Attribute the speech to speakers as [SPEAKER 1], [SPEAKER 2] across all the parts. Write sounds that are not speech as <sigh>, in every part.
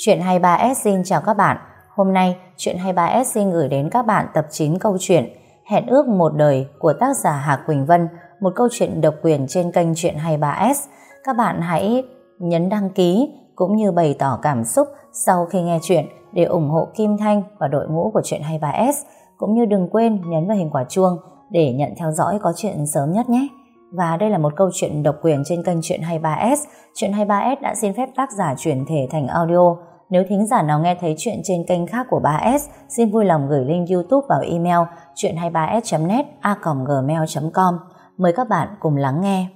[SPEAKER 1] Chuyện 23S xin chào các bạn. Hôm nay, Chuyện 23S xin gửi đến các bạn tập 9 câu chuyện Hẹn ước một đời của tác giả Hà Quỳnh Vân, một câu chuyện độc quyền trên kênh Chuyện 23S. Các bạn hãy nhấn đăng ký cũng như bày tỏ cảm xúc sau khi nghe chuyện để ủng hộ Kim Thanh và đội ngũ của Chuyện 23S. Cũng như đừng quên nhấn vào hình quả chuông để nhận theo dõi có chuyện sớm nhất nhé. Và đây là một câu chuyện độc quyền trên kênh Chuyện 23S. Chuyện 23S đã xin phép tác giả chuyển thể thành audio. Nếu thính giả nào nghe thấy chuyện trên kênh khác của 3S, xin vui lòng gửi link YouTube vào email chuyện23s.net a.gmail.com. Mời các bạn cùng lắng nghe.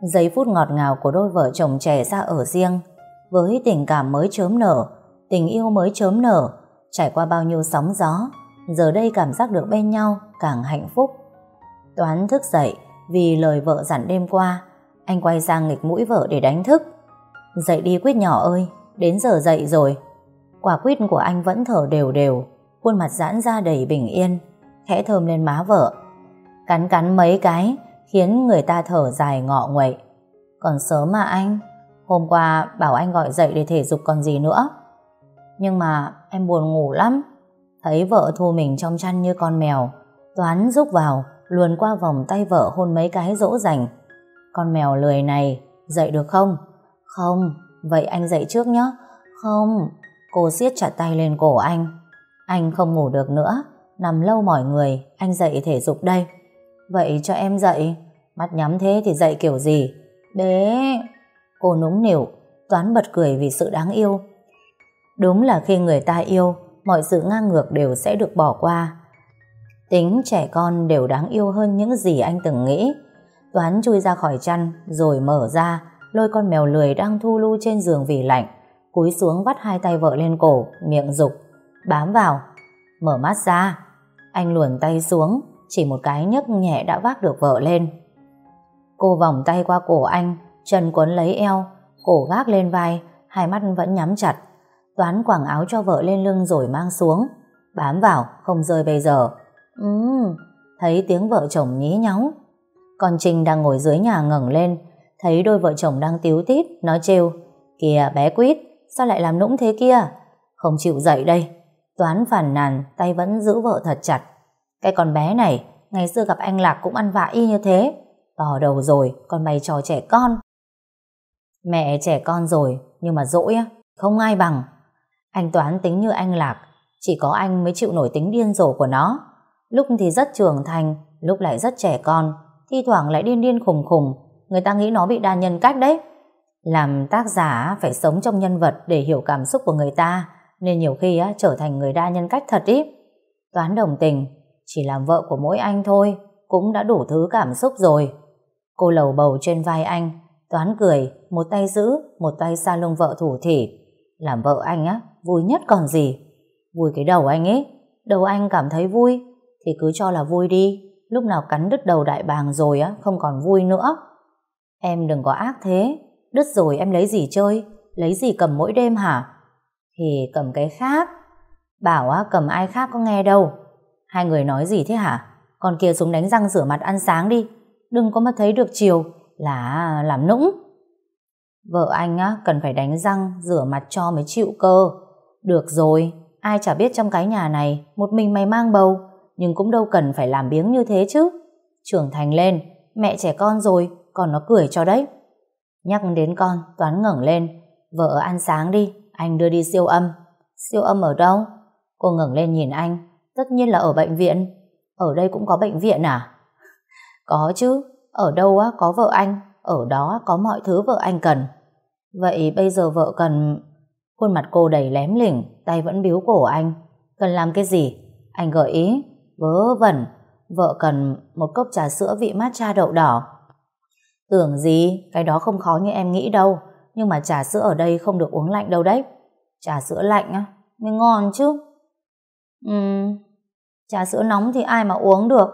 [SPEAKER 1] Giây phút ngọt ngào của đôi vợ chồng trẻ ra ở riêng, với tình cảm mới chớm nở, tình yêu mới chớm nở, trải qua bao nhiêu sóng gió, giờ đây cảm giác được bên nhau càng hạnh phúc. Toán thức dậy, vì lời vợ dặn đêm qua, anh quay sang nghịch mũi vợ để đánh thức. Dậy đi Quyết nhỏ ơi, đến giờ dậy rồi. Quả quýt của anh vẫn thở đều đều, khuôn mặt giãn ra đầy bình yên, khẽ thơm lên má vợ. Cắn cắn mấy cái, khiến người ta thở dài ngọ nguậy. Còn sớm mà anh, hôm qua bảo anh gọi dậy để thể dục còn gì nữa. Nhưng mà em buồn ngủ lắm, thấy vợ thu mình trong chăn như con mèo, Toán rúc vào, luồn qua vòng tay vợ hôn mấy cái dỗ dành. Con mèo lười này, dậy được không? Không, vậy anh dậy trước nhé. Không, cô siết chặt tay lên cổ anh. Anh không ngủ được nữa, nằm lâu mỏi người, anh dậy thể dục đây. Vậy cho em dậy. Mắt nhắm thế thì dậy kiểu gì? Bé. Cô núng nỉu, Toán bật cười vì sự đáng yêu. Đúng là khi người ta yêu, mọi sự ngang ngược đều sẽ được bỏ qua. Tính trẻ con đều đáng yêu hơn những gì anh từng nghĩ. Toán chui ra khỏi chăn, rồi mở ra, lôi con mèo lười đang thu lưu trên giường vì lạnh. Cúi xuống vắt hai tay vợ lên cổ, miệng dục Bám vào. Mở mắt ra. Anh luồn tay xuống, chỉ một cái nhấc nhẹ đã vác được vợ lên. Cô vòng tay qua cổ anh, chân quấn lấy eo, cổ gác lên vai, hai mắt vẫn nhắm chặt. Toán quảng áo cho vợ lên lưng rồi mang xuống. Bám vào, không rơi bây giờ. Ừ, thấy tiếng vợ chồng nhí nháo. con Trinh đang ngồi dưới nhà ngẩng lên, thấy đôi vợ chồng đang tiếu tít, nói trêu. Kìa bé quýt, sao lại làm nũng thế kia? Không chịu dậy đây. Toán phản nàn, tay vẫn giữ vợ thật chặt. Cái con bé này, ngày xưa gặp anh Lạc cũng ăn vạ y như thế. To đầu rồi, còn mày trò trẻ con. Mẹ trẻ con rồi, nhưng mà dỗi á, không ai bằng. Anh Toán tính như anh Lạc, chỉ có anh mới chịu nổi tính điên rồ của nó. Lúc thì rất trưởng thành, lúc lại rất trẻ con, thi thoảng lại điên điên khùng khùng, người ta nghĩ nó bị đa nhân cách đấy. Làm tác giả phải sống trong nhân vật để hiểu cảm xúc của người ta, nên nhiều khi á, trở thành người đa nhân cách thật ít. Toán đồng tình, chỉ làm vợ của mỗi anh thôi, cũng đã đủ thứ cảm xúc rồi. Cô lầu bầu trên vai anh, Toán cười, một tay giữ, một tay xa lông vợ thủ thỉ. Làm vợ anh á, vui nhất còn gì. Vui cái đầu anh ấy, đầu anh cảm thấy vui, thì cứ cho là vui đi, lúc nào cắn đứt đầu đại bàng rồi á, không còn vui nữa. Em đừng có ác thế, đứt rồi em lấy gì chơi, lấy gì cầm mỗi đêm hả? Thì cầm cái khác. Bảo á, cầm ai khác có nghe đâu. Hai người nói gì thế hả? Con kia xuống đánh răng rửa mặt ăn sáng đi, đừng có mà thấy được chiều là làm nũng. Vợ anh á, cần phải đánh răng, rửa mặt cho mới chịu cơ. Được rồi, ai chả biết trong cái nhà này, một mình mày mang bầu, nhưng cũng đâu cần phải làm biếng như thế chứ. Trưởng thành lên, mẹ trẻ con rồi, còn nó cười cho đấy. Nhắc đến con, Toán ngẩng lên. Vợ ăn sáng đi, anh đưa đi siêu âm. Siêu âm ở đâu? Cô ngẩng lên nhìn anh. Tất nhiên là ở bệnh viện. Ở đây cũng có bệnh viện à? <laughs> Có chứ, ở đâu á có vợ anh, ở đó có mọi thứ vợ anh cần. Vậy bây giờ vợ cần... Khuôn mặt cô đầy lém lỉnh, tay vẫn biếu cổ anh. Cần làm cái gì? Anh gợi ý. Vớ vẩn, vợ cần một cốc trà sữa vị matcha đậu đỏ. Tưởng gì, cái đó không khó như em nghĩ đâu. Nhưng mà trà sữa ở đây không được uống lạnh đâu đấy. Trà sữa lạnh á, mới ngon chứ. Ừm, trà sữa nóng thì ai mà uống được.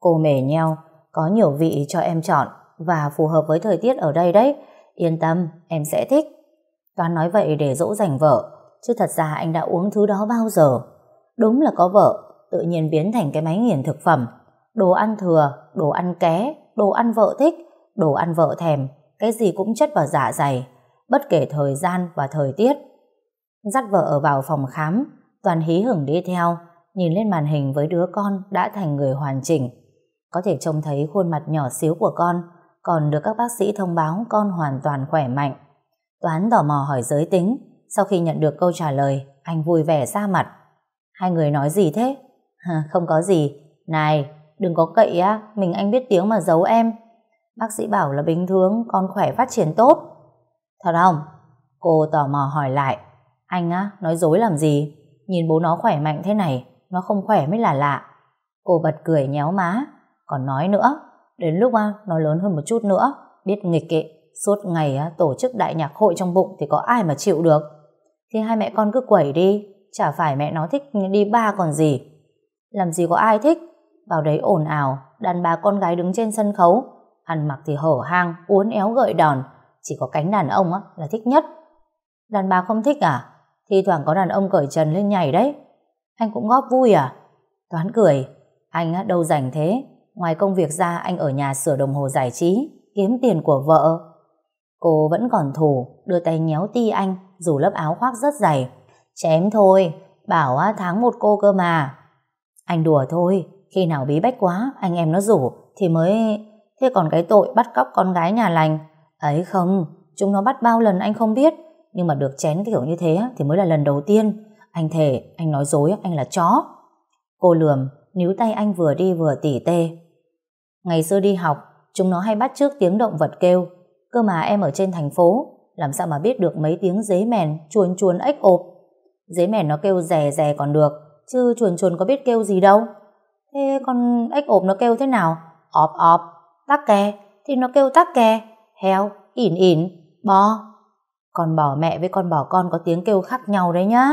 [SPEAKER 1] Cô mể nheo, có nhiều vị cho em chọn và phù hợp với thời tiết ở đây đấy. Yên tâm, em sẽ thích. Toán nói vậy để dỗ dành vợ, chứ thật ra anh đã uống thứ đó bao giờ. Đúng là có vợ, tự nhiên biến thành cái máy nghiền thực phẩm. Đồ ăn thừa, đồ ăn ké, đồ ăn vợ thích, đồ ăn vợ thèm, cái gì cũng chất vào dạ dày, bất kể thời gian và thời tiết. Dắt vợ vào phòng khám, Toàn hí hửng đi theo, nhìn lên màn hình với đứa con đã thành người hoàn chỉnh. Có thể trông thấy khuôn mặt nhỏ xíu của con, còn được các bác sĩ thông báo con hoàn toàn khỏe mạnh. Toán tò mò hỏi giới tính, sau khi nhận được câu trả lời, anh vui vẻ ra mặt. Hai người nói gì thế? Không có gì. Này, đừng có cậy á, mình anh biết tiếng mà giấu em. Bác sĩ bảo là bình thường, con khỏe phát triển tốt. Thật không? Cô tò mò hỏi lại. Anh á, nói dối làm gì? Nhìn bố nó khỏe mạnh thế này, nó không khỏe mới là lạ. Cô bật cười nhéo má, còn nói nữa, đến lúc á, nó lớn hơn một chút nữa, biết nghịch kệ suốt ngày á, tổ chức đại nhạc hội trong bụng thì có ai mà chịu được. Thì hai mẹ con cứ quẩy đi, chả phải mẹ nó thích đi ba còn gì. Làm gì có ai thích, vào đấy ồn ào, đàn bà con gái đứng trên sân khấu, ăn mặc thì hở hang, uốn éo gợi đòn, chỉ có cánh đàn ông á, là thích nhất. Đàn bà không thích à? Thi thoảng có đàn ông cởi trần lên nhảy đấy. Anh cũng góp vui à? Toán cười, anh á, đâu rảnh thế, ngoài công việc ra anh ở nhà sửa đồng hồ giải trí, kiếm tiền của vợ. Cô vẫn còn thủ, đưa tay nhéo ti anh, dù lớp áo khoác rất dày. Chém thôi, bảo á, tháng một cô cơ mà. Anh đùa thôi, khi nào bí bách quá, anh em nó rủ, thì mới... Thế còn cái tội bắt cóc con gái nhà lành, ấy không, chúng nó bắt bao lần anh không biết, nhưng mà được chén kiểu như thế thì mới là lần đầu tiên. Anh thề, anh nói dối, anh là chó. Cô lườm, níu tay anh vừa đi vừa tỉ tê. Ngày xưa đi học, chúng nó hay bắt trước tiếng động vật kêu. Cơ mà em ở trên thành phố, làm sao mà biết được mấy tiếng dế mèn, chuồn chuồn ếch ộp. Dế mèn nó kêu rè rè còn được, chứ chuồn chuồn có biết kêu gì đâu. Thế con ếch ộp nó kêu thế nào? Ọp ọp, tắc kè, thì nó kêu tắc kè, heo, ỉn ỉn, bò. Con bò mẹ với con bò con có tiếng kêu khác nhau đấy nhá.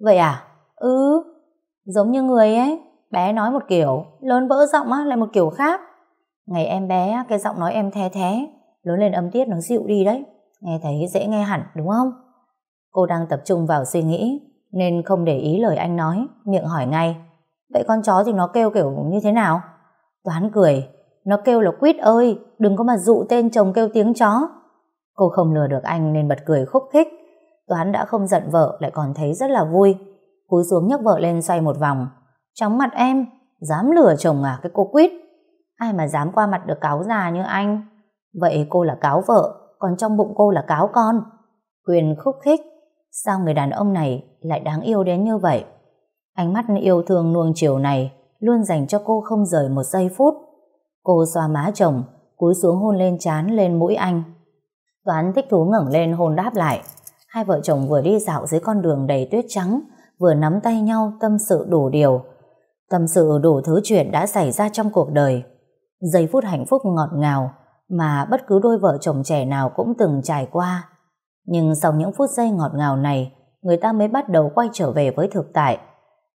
[SPEAKER 1] Vậy à? Ừ, giống như người ấy, bé nói một kiểu, lớn vỡ giọng á lại một kiểu khác. Ngày em bé, cái giọng nói em the thế, lớn lên âm tiết nó dịu đi đấy. Nghe thấy dễ nghe hẳn, đúng không? Cô đang tập trung vào suy nghĩ, nên không để ý lời anh nói, miệng hỏi ngay. Vậy con chó thì nó kêu kiểu như thế nào? Toán cười, nó kêu là quýt ơi, đừng có mà dụ tên chồng kêu tiếng chó. Cô không lừa được anh nên bật cười khúc khích. Toán đã không giận vợ lại còn thấy rất là vui. Cúi xuống nhấc vợ lên xoay một vòng. Chóng mặt em, dám lừa chồng à cái cô quýt. Ai mà dám qua mặt được cáo già như anh. Vậy cô là cáo vợ, còn trong bụng cô là cáo con. Quyền khúc khích. Sao người đàn ông này lại đáng yêu đến như vậy? Ánh mắt yêu thương nuông chiều này luôn dành cho cô không rời một giây phút. Cô xoa má chồng, cúi xuống hôn lên trán lên mũi anh. Toán thích thú ngẩng lên hôn đáp lại. Hai vợ chồng vừa đi dạo dưới con đường đầy tuyết trắng, vừa nắm tay nhau tâm sự đủ điều. Tâm sự đủ thứ chuyện đã xảy ra trong cuộc đời. Giây phút hạnh phúc ngọt ngào mà bất cứ đôi vợ chồng trẻ nào cũng từng trải qua. Nhưng sau những phút giây ngọt ngào này, người ta mới bắt đầu quay trở về với thực tại.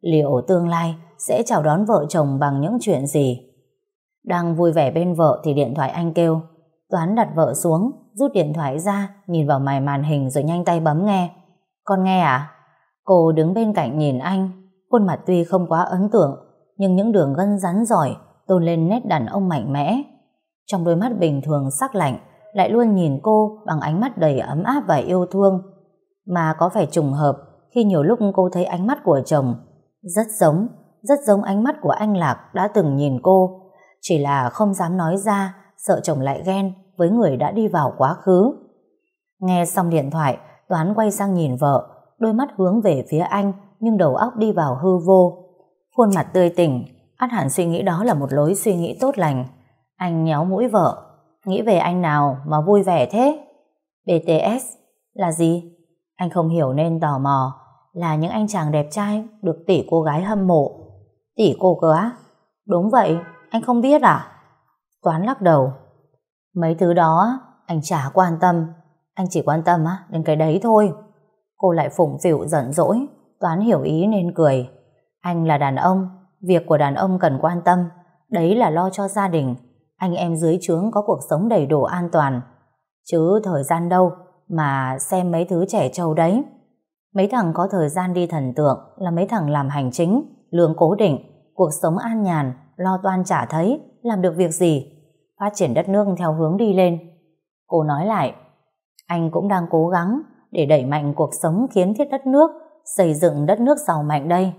[SPEAKER 1] Liệu tương lai sẽ chào đón vợ chồng bằng những chuyện gì? Đang vui vẻ bên vợ thì điện thoại anh kêu. Toán đặt vợ xuống, rút điện thoại ra, nhìn vào mài màn hình rồi nhanh tay bấm nghe. Con nghe à? Cô đứng bên cạnh nhìn anh, khuôn mặt tuy không quá ấn tượng, nhưng những đường gân rắn giỏi tôn lên nét đàn ông mạnh mẽ. Trong đôi mắt bình thường sắc lạnh, lại luôn nhìn cô bằng ánh mắt đầy ấm áp và yêu thương. Mà có phải trùng hợp khi nhiều lúc cô thấy ánh mắt của chồng rất giống, rất giống ánh mắt của anh Lạc đã từng nhìn cô, chỉ là không dám nói ra, sợ chồng lại ghen với người đã đi vào quá khứ. Nghe xong điện thoại, Toán quay sang nhìn vợ, đôi mắt hướng về phía anh, nhưng đầu óc đi vào hư vô. Khuôn mặt tươi tỉnh, át hẳn suy nghĩ đó là một lối suy nghĩ tốt lành. Anh nhéo mũi vợ, nghĩ về anh nào mà vui vẻ thế? BTS là gì? Anh không hiểu nên tò mò, là những anh chàng đẹp trai được tỷ cô gái hâm mộ. Tỷ cô cơ á? Đúng vậy, anh không biết à? Toán lắc đầu, Mấy thứ đó anh chả quan tâm Anh chỉ quan tâm đến cái đấy thôi Cô lại phụng phịu giận dỗi Toán hiểu ý nên cười Anh là đàn ông Việc của đàn ông cần quan tâm Đấy là lo cho gia đình anh em dưới trướng có cuộc sống đầy đủ an toàn Chứ thời gian đâu Mà xem mấy thứ trẻ trâu đấy Mấy thằng có thời gian đi thần tượng Là mấy thằng làm hành chính Lương cố định Cuộc sống an nhàn Lo toan trả thấy Làm được việc gì phát triển đất nước theo hướng đi lên. Cô nói lại, anh cũng đang cố gắng để đẩy mạnh cuộc sống kiến thiết đất nước, xây dựng đất nước giàu mạnh đây?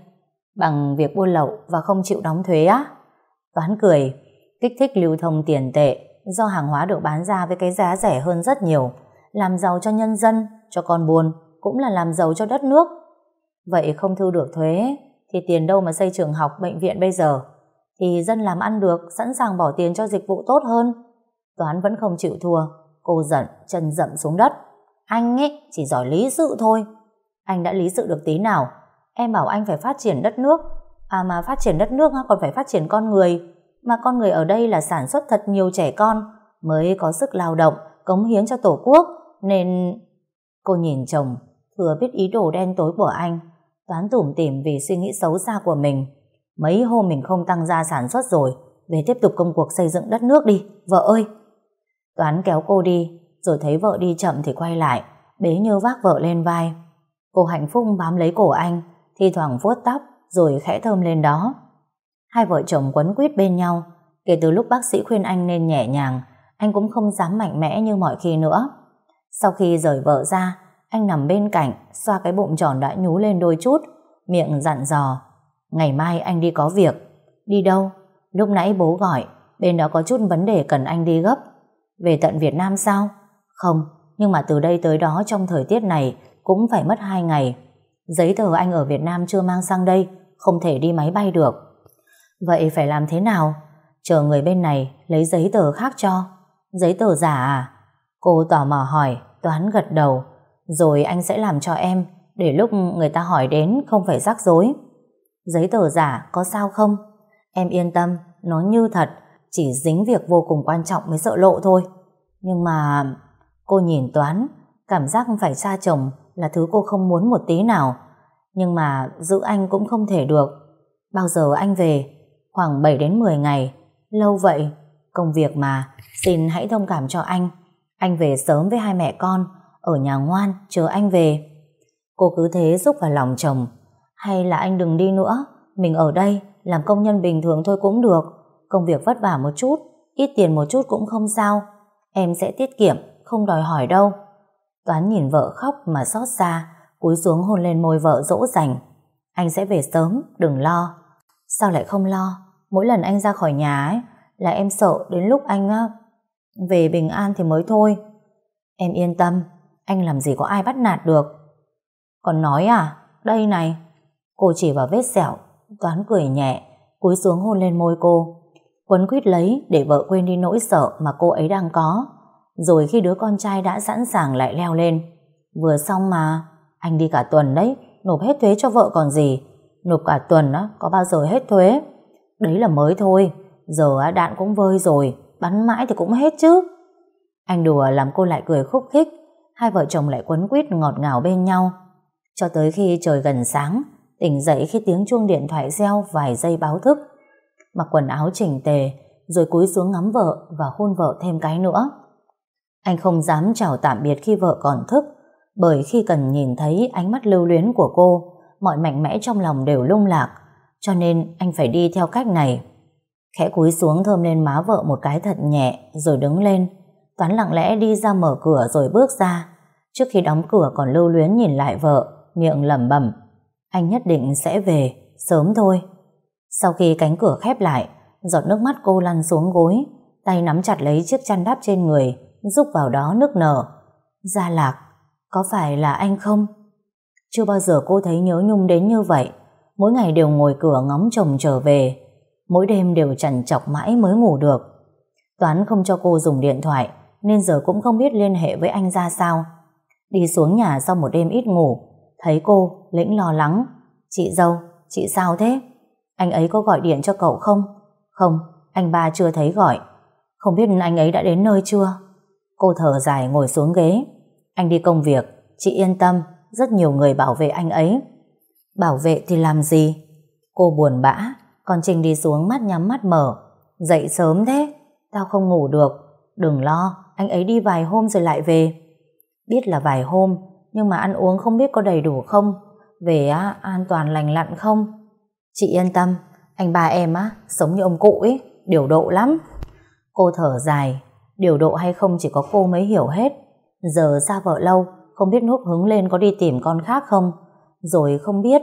[SPEAKER 1] Bằng việc buôn lậu và không chịu đóng thuế á? Toán cười, kích thích lưu thông tiền tệ do hàng hóa được bán ra với cái giá rẻ hơn rất nhiều, làm giàu cho nhân dân, cho con buôn, cũng là làm giàu cho đất nước. Vậy không thu được thuế, thì tiền đâu mà xây trường học, bệnh viện bây giờ? Thì dân làm ăn được, sẵn sàng bỏ tiền cho dịch vụ tốt hơn. Toán vẫn không chịu thua, cô giận, chân dậm xuống đất. Anh ấy chỉ giỏi lý sự thôi. Anh đã lý sự được tí nào? Em bảo anh phải phát triển đất nước. À mà phát triển đất nước còn phải phát triển con người. Mà con người ở đây là sản xuất thật nhiều trẻ con mới có sức lao động, cống hiến cho tổ quốc. Nên... Cô nhìn chồng, thừa biết ý đồ đen tối của anh. Toán tủm tỉm vì suy nghĩ xấu xa của mình. Mấy hôm mình không tăng gia sản xuất rồi, về tiếp tục công cuộc xây dựng đất nước đi, vợ ơi. Toán kéo cô đi, rồi thấy vợ đi chậm thì quay lại, bế như vác vợ lên vai. Cô hạnh phúc bám lấy cổ anh, thi thoảng vuốt tóc, rồi khẽ thơm lên đó. Hai vợ chồng quấn quýt bên nhau, kể từ lúc bác sĩ khuyên anh nên nhẹ nhàng, anh cũng không dám mạnh mẽ như mọi khi nữa. Sau khi rời vợ ra, anh nằm bên cạnh, xoa cái bụng tròn đã nhú lên đôi chút, miệng dặn dò. Ngày mai anh đi có việc. Đi đâu? Lúc nãy bố gọi, bên đó có chút vấn đề cần anh đi gấp. Về tận Việt Nam sao? Không, nhưng mà từ đây tới đó trong thời tiết này cũng phải mất hai ngày. Giấy tờ anh ở Việt Nam chưa mang sang đây, không thể đi máy bay được. Vậy phải làm thế nào? Chờ người bên này lấy giấy tờ khác cho. Giấy tờ giả à? Cô tò mò hỏi, Toán gật đầu. Rồi anh sẽ làm cho em, để lúc người ta hỏi đến không phải rắc rối. Giấy tờ giả có sao không? Em yên tâm, nó như thật, chỉ dính việc vô cùng quan trọng mới sợ lộ thôi. Nhưng mà... Cô nhìn Toán, cảm giác phải xa chồng là thứ cô không muốn một tí nào. Nhưng mà giữ anh cũng không thể được. Bao giờ anh về? Khoảng 7 đến 10 ngày. Lâu vậy. Công việc mà, xin hãy thông cảm cho anh. Anh về sớm với hai mẹ con, ở nhà ngoan, chờ anh về. Cô cứ thế giúp vào lòng chồng. Hay là anh đừng đi nữa, mình ở đây, làm công nhân bình thường thôi cũng được. Công việc vất vả một chút, ít tiền một chút cũng không sao. Em sẽ tiết kiệm, không đòi hỏi đâu. Toán nhìn vợ khóc mà xót xa, cúi xuống hôn lên môi vợ dỗ dành. Anh sẽ về sớm, đừng lo. Sao lại không lo? Mỗi lần anh ra khỏi nhà ấy, là em sợ đến lúc anh về bình an thì mới thôi. Em yên tâm, anh làm gì có ai bắt nạt được. Còn nói à, đây này. Cô chỉ vào vết sẹo, toán cười nhẹ, cúi xuống hôn lên môi cô. Quấn quýt lấy để vợ quên đi nỗi sợ mà cô ấy đang có. Rồi khi đứa con trai đã sẵn sàng lại leo lên. Vừa xong mà, anh đi cả tuần đấy, nộp hết thuế cho vợ còn gì. Nộp cả tuần á, có bao giờ hết thuế. Đấy là mới thôi, giờ đạn cũng vơi rồi, bắn mãi thì cũng hết chứ. Anh đùa làm cô lại cười khúc khích, hai vợ chồng lại quấn quýt ngọt ngào bên nhau. Cho tới khi trời gần sáng, tỉnh dậy khi tiếng chuông điện thoại reo vài giây báo thức. Mặc quần áo chỉnh tề, rồi cúi xuống ngắm vợ và hôn vợ thêm cái nữa. Anh không dám chào tạm biệt khi vợ còn thức, bởi khi cần nhìn thấy ánh mắt lưu luyến của cô, mọi mạnh mẽ trong lòng đều lung lạc, cho nên anh phải đi theo cách này. Khẽ cúi xuống thơm lên má vợ một cái thật nhẹ, rồi đứng lên. Toán lặng lẽ đi ra mở cửa rồi bước ra. Trước khi đóng cửa còn lưu luyến nhìn lại vợ, miệng lẩm bẩm. Anh nhất định sẽ về, sớm thôi. Sau khi cánh cửa khép lại, giọt nước mắt cô lăn xuống gối, tay nắm chặt lấy chiếc chăn đắp trên người, rúc vào đó nước nở. Gia Lạc, có phải là anh không? Chưa bao giờ cô thấy nhớ nhung đến như vậy. Mỗi ngày đều ngồi cửa ngóng chồng trở về. Mỗi đêm đều chằn chọc mãi mới ngủ được. Toán không cho cô dùng điện thoại, nên giờ cũng không biết liên hệ với anh ra sao. Đi xuống nhà sau một đêm ít ngủ, thấy cô, lĩnh lo lắng. Chị dâu, chị sao thế? Anh ấy có gọi điện cho cậu không? Không, anh ba chưa thấy gọi. Không biết anh ấy đã đến nơi chưa? Cô thở dài ngồi xuống ghế. Anh đi công việc, chị yên tâm, rất nhiều người bảo vệ anh ấy. Bảo vệ thì làm gì? Cô buồn bã, còn trinh đi xuống mắt nhắm mắt mở. Dậy sớm thế, tao không ngủ được. Đừng lo, anh ấy đi vài hôm rồi lại về. Biết là vài hôm, nhưng mà ăn uống không biết có đầy đủ không. Về á, an toàn lành lặn không? Chị yên tâm, anh ba em á, sống như ông cụ ấy, điều độ lắm. Cô thở dài, điều độ hay không chỉ có cô mới hiểu hết. Giờ xa vợ lâu, không biết núp hứng lên có đi tìm con khác không? Rồi không biết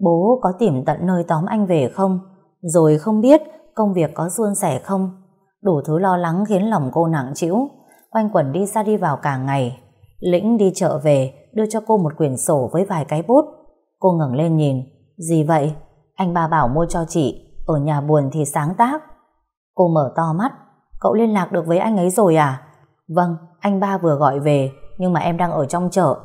[SPEAKER 1] bố có tìm tận nơi tóm anh về không? Rồi không biết công việc có suôn sẻ không? Đủ thứ lo lắng khiến lòng cô nặng trĩu. Quanh quẩn đi ra đi vào cả ngày. Lĩnh đi chợ về, đưa cho cô một quyển sổ với vài cái bút. Cô ngẩng lên nhìn. Gì vậy? Anh ba bảo mua cho chị. Ở nhà buồn thì sáng tác. Cô mở to mắt. Cậu liên lạc được với anh ấy rồi à? Vâng, anh ba vừa gọi về, nhưng mà em đang ở trong chợ.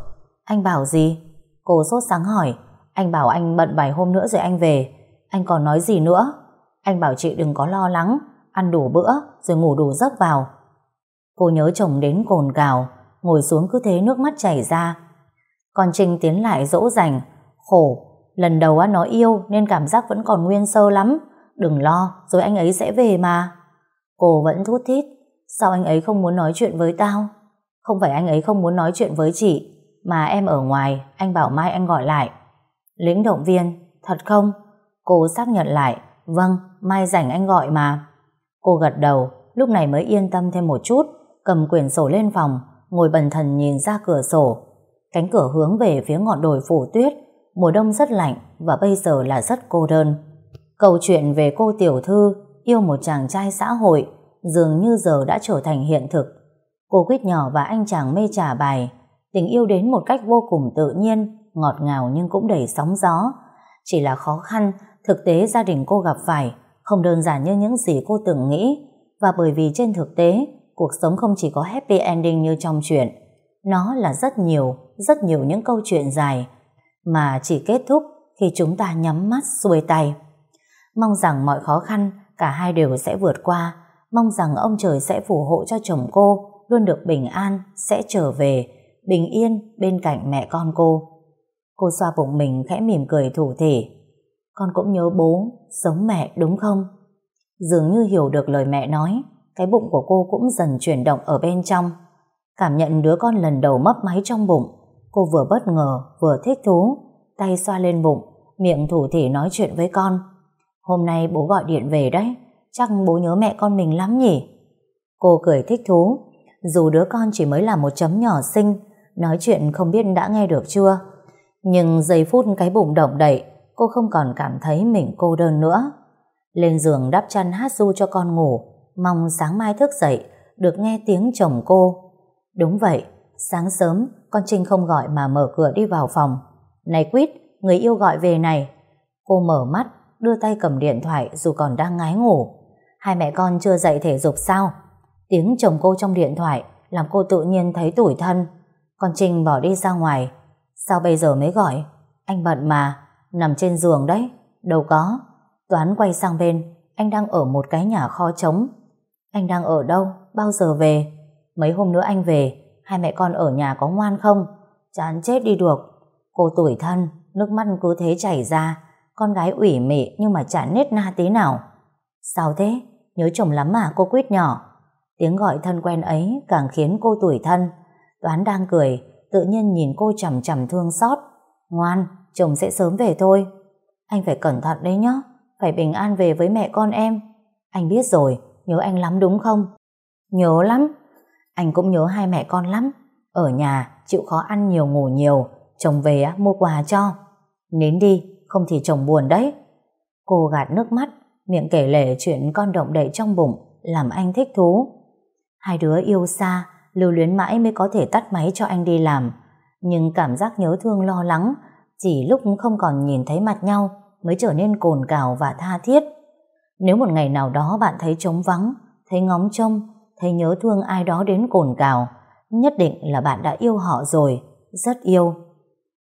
[SPEAKER 1] Anh bảo gì? Cô sốt sáng hỏi. Anh bảo anh bận vài hôm nữa rồi anh về. Anh còn nói gì nữa? Anh bảo chị đừng có lo lắng, ăn đủ bữa rồi ngủ đủ giấc vào. Cô nhớ chồng đến cồn cào, ngồi xuống cứ thế nước mắt chảy ra. Còn Trinh tiến lại dỗ dành, khổ, lần đầu nó yêu nên cảm giác vẫn còn nguyên sơ lắm. Đừng lo, rồi anh ấy sẽ về mà. Cô vẫn thút thít, sao anh ấy không muốn nói chuyện với tao? Không phải anh ấy không muốn nói chuyện với chị, mà em ở ngoài, anh bảo mai anh gọi lại. Lính động viên, thật không? Cô xác nhận lại, vâng, mai rảnh anh gọi mà. Cô gật đầu, lúc này mới yên tâm thêm một chút, cầm quyển sổ lên phòng, ngồi bần thần nhìn ra cửa sổ. Cánh cửa hướng về phía ngọn đồi phủ tuyết, mùa đông rất lạnh và bây giờ là rất cô đơn. Câu chuyện về cô tiểu thư yêu một chàng trai xã hội dường như giờ đã trở thành hiện thực. Cô quýt nhỏ và anh chàng mê trả bài, tình yêu đến một cách vô cùng tự nhiên, ngọt ngào nhưng cũng đầy sóng gió. Chỉ là khó khăn, thực tế gia đình cô gặp phải không đơn giản như những gì cô từng nghĩ. Và bởi vì trên thực tế cuộc sống không chỉ có happy ending như trong chuyện. Nó là rất nhiều rất nhiều những câu chuyện dài mà chỉ kết thúc khi chúng ta nhắm mắt xuôi tay. Mong rằng mọi khó khăn cả hai đều sẽ vượt qua. Mong rằng ông trời sẽ phù hộ cho chồng cô luôn được bình an sẽ trở về bình yên bên cạnh mẹ con cô cô xoa bụng mình, khẽ mỉm cười thủ thể con cũng nhớ bố, giống mẹ, đúng không? Dường như hiểu được lời mẹ nói, cái bụng của cô cũng dần chuyển động ở bên trong. Cảm nhận đứa con lần đầu mấp máy trong bụng, cô vừa bất ngờ, vừa thích thú, tay xoa lên bụng, miệng thủ thể nói chuyện với con. Hôm nay bố gọi điện về đấy, chắc bố nhớ mẹ con mình lắm nhỉ? Cô cười thích thú, dù đứa con chỉ mới là một chấm nhỏ xinh, nói chuyện không biết đã nghe được chưa? Nhưng giây phút cái bụng động đậy, cô không còn cảm thấy mình cô đơn nữa. Lên giường đắp chăn hát du cho con ngủ, mong sáng mai thức dậy, được nghe tiếng chồng cô. Đúng vậy, sáng sớm, con Trinh không gọi mà mở cửa đi vào phòng. Này Quýt, người yêu gọi về này. Cô mở mắt, đưa tay cầm điện thoại dù còn đang ngái ngủ. Hai mẹ con chưa dậy thể dục sao? Tiếng chồng cô trong điện thoại làm cô tự nhiên thấy tủi thân. Con Trinh bỏ đi ra ngoài sao bây giờ mới gọi? Anh bận mà, nằm trên giường đấy, đâu có. Toán quay sang bên, anh đang ở một cái nhà kho trống. Anh đang ở đâu? Bao giờ về? Mấy hôm nữa anh về, hai mẹ con ở nhà có ngoan không? Chán chết đi được. Cô tuổi thân, nước mắt cứ thế chảy ra. Con gái ủy mị nhưng mà chả nết na tí nào. Sao thế? Nhớ chồng lắm mà, cô quýt nhỏ. Tiếng gọi thân quen ấy càng khiến cô tuổi thân. Toán đang cười tự nhiên nhìn cô chằm chằm thương xót. Ngoan chồng sẽ sớm về thôi. Anh phải cẩn thận đấy nhé phải bình an về với mẹ con em. Anh biết rồi nhớ anh lắm đúng không? Nhớ lắm. Anh cũng nhớ hai mẹ con lắm. Ở nhà chịu khó ăn nhiều ngủ nhiều. Chồng về á, mua quà cho. Nín đi không thì chồng buồn đấy. Cô gạt nước mắt miệng kể lể chuyện con động đậy trong bụng làm anh thích thú. Hai đứa yêu xa lưu luyến mãi mới có thể tắt máy cho anh đi làm nhưng cảm giác nhớ thương lo lắng chỉ lúc không còn nhìn thấy mặt nhau mới trở nên cồn cào và tha thiết. Nếu một ngày nào đó bạn thấy trống vắng, thấy ngóng trông, thấy nhớ thương ai đó đến cồn cào, nhất định là bạn đã yêu họ rồi, rất yêu.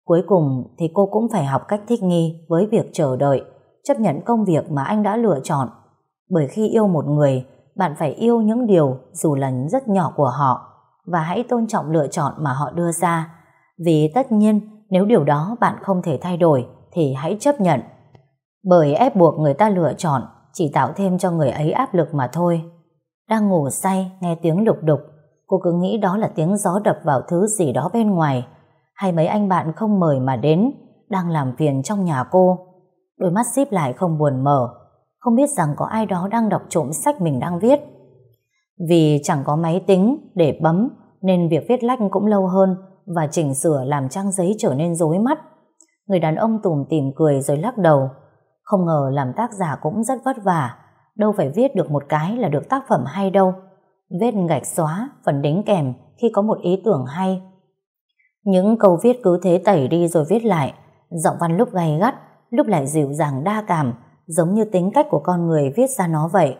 [SPEAKER 1] Cuối cùng thì cô cũng phải học cách thích nghi với việc chờ đợi, chấp nhận công việc mà anh đã lựa chọn. Bởi khi yêu một người, bạn phải yêu những điều dù là rất nhỏ của họ và hãy tôn trọng lựa chọn mà họ đưa ra. Vì tất nhiên, nếu điều đó bạn không thể thay đổi thì hãy chấp nhận bởi ép buộc người ta lựa chọn chỉ tạo thêm cho người ấy áp lực mà thôi. Đang ngủ say, nghe tiếng lục đục, cô cứ nghĩ đó là tiếng gió đập vào thứ gì đó bên ngoài, hay mấy anh bạn không mời mà đến, đang làm phiền trong nhà cô. Đôi mắt xíp lại không buồn mở, không biết rằng có ai đó đang đọc trộm sách mình đang viết. Vì chẳng có máy tính để bấm, nên việc viết lách cũng lâu hơn, và chỉnh sửa làm trang giấy trở nên rối mắt. Người đàn ông tủm tỉm cười rồi lắc đầu. Không ngờ làm tác giả cũng rất vất vả, đâu phải viết được một cái là được tác phẩm hay đâu. Vết gạch xóa, phần đính kèm khi có một ý tưởng hay. Những câu viết cứ thế tẩy đi rồi viết lại, giọng văn lúc gay gắt, lúc lại dịu dàng đa cảm, giống như tính cách của con người viết ra nó vậy.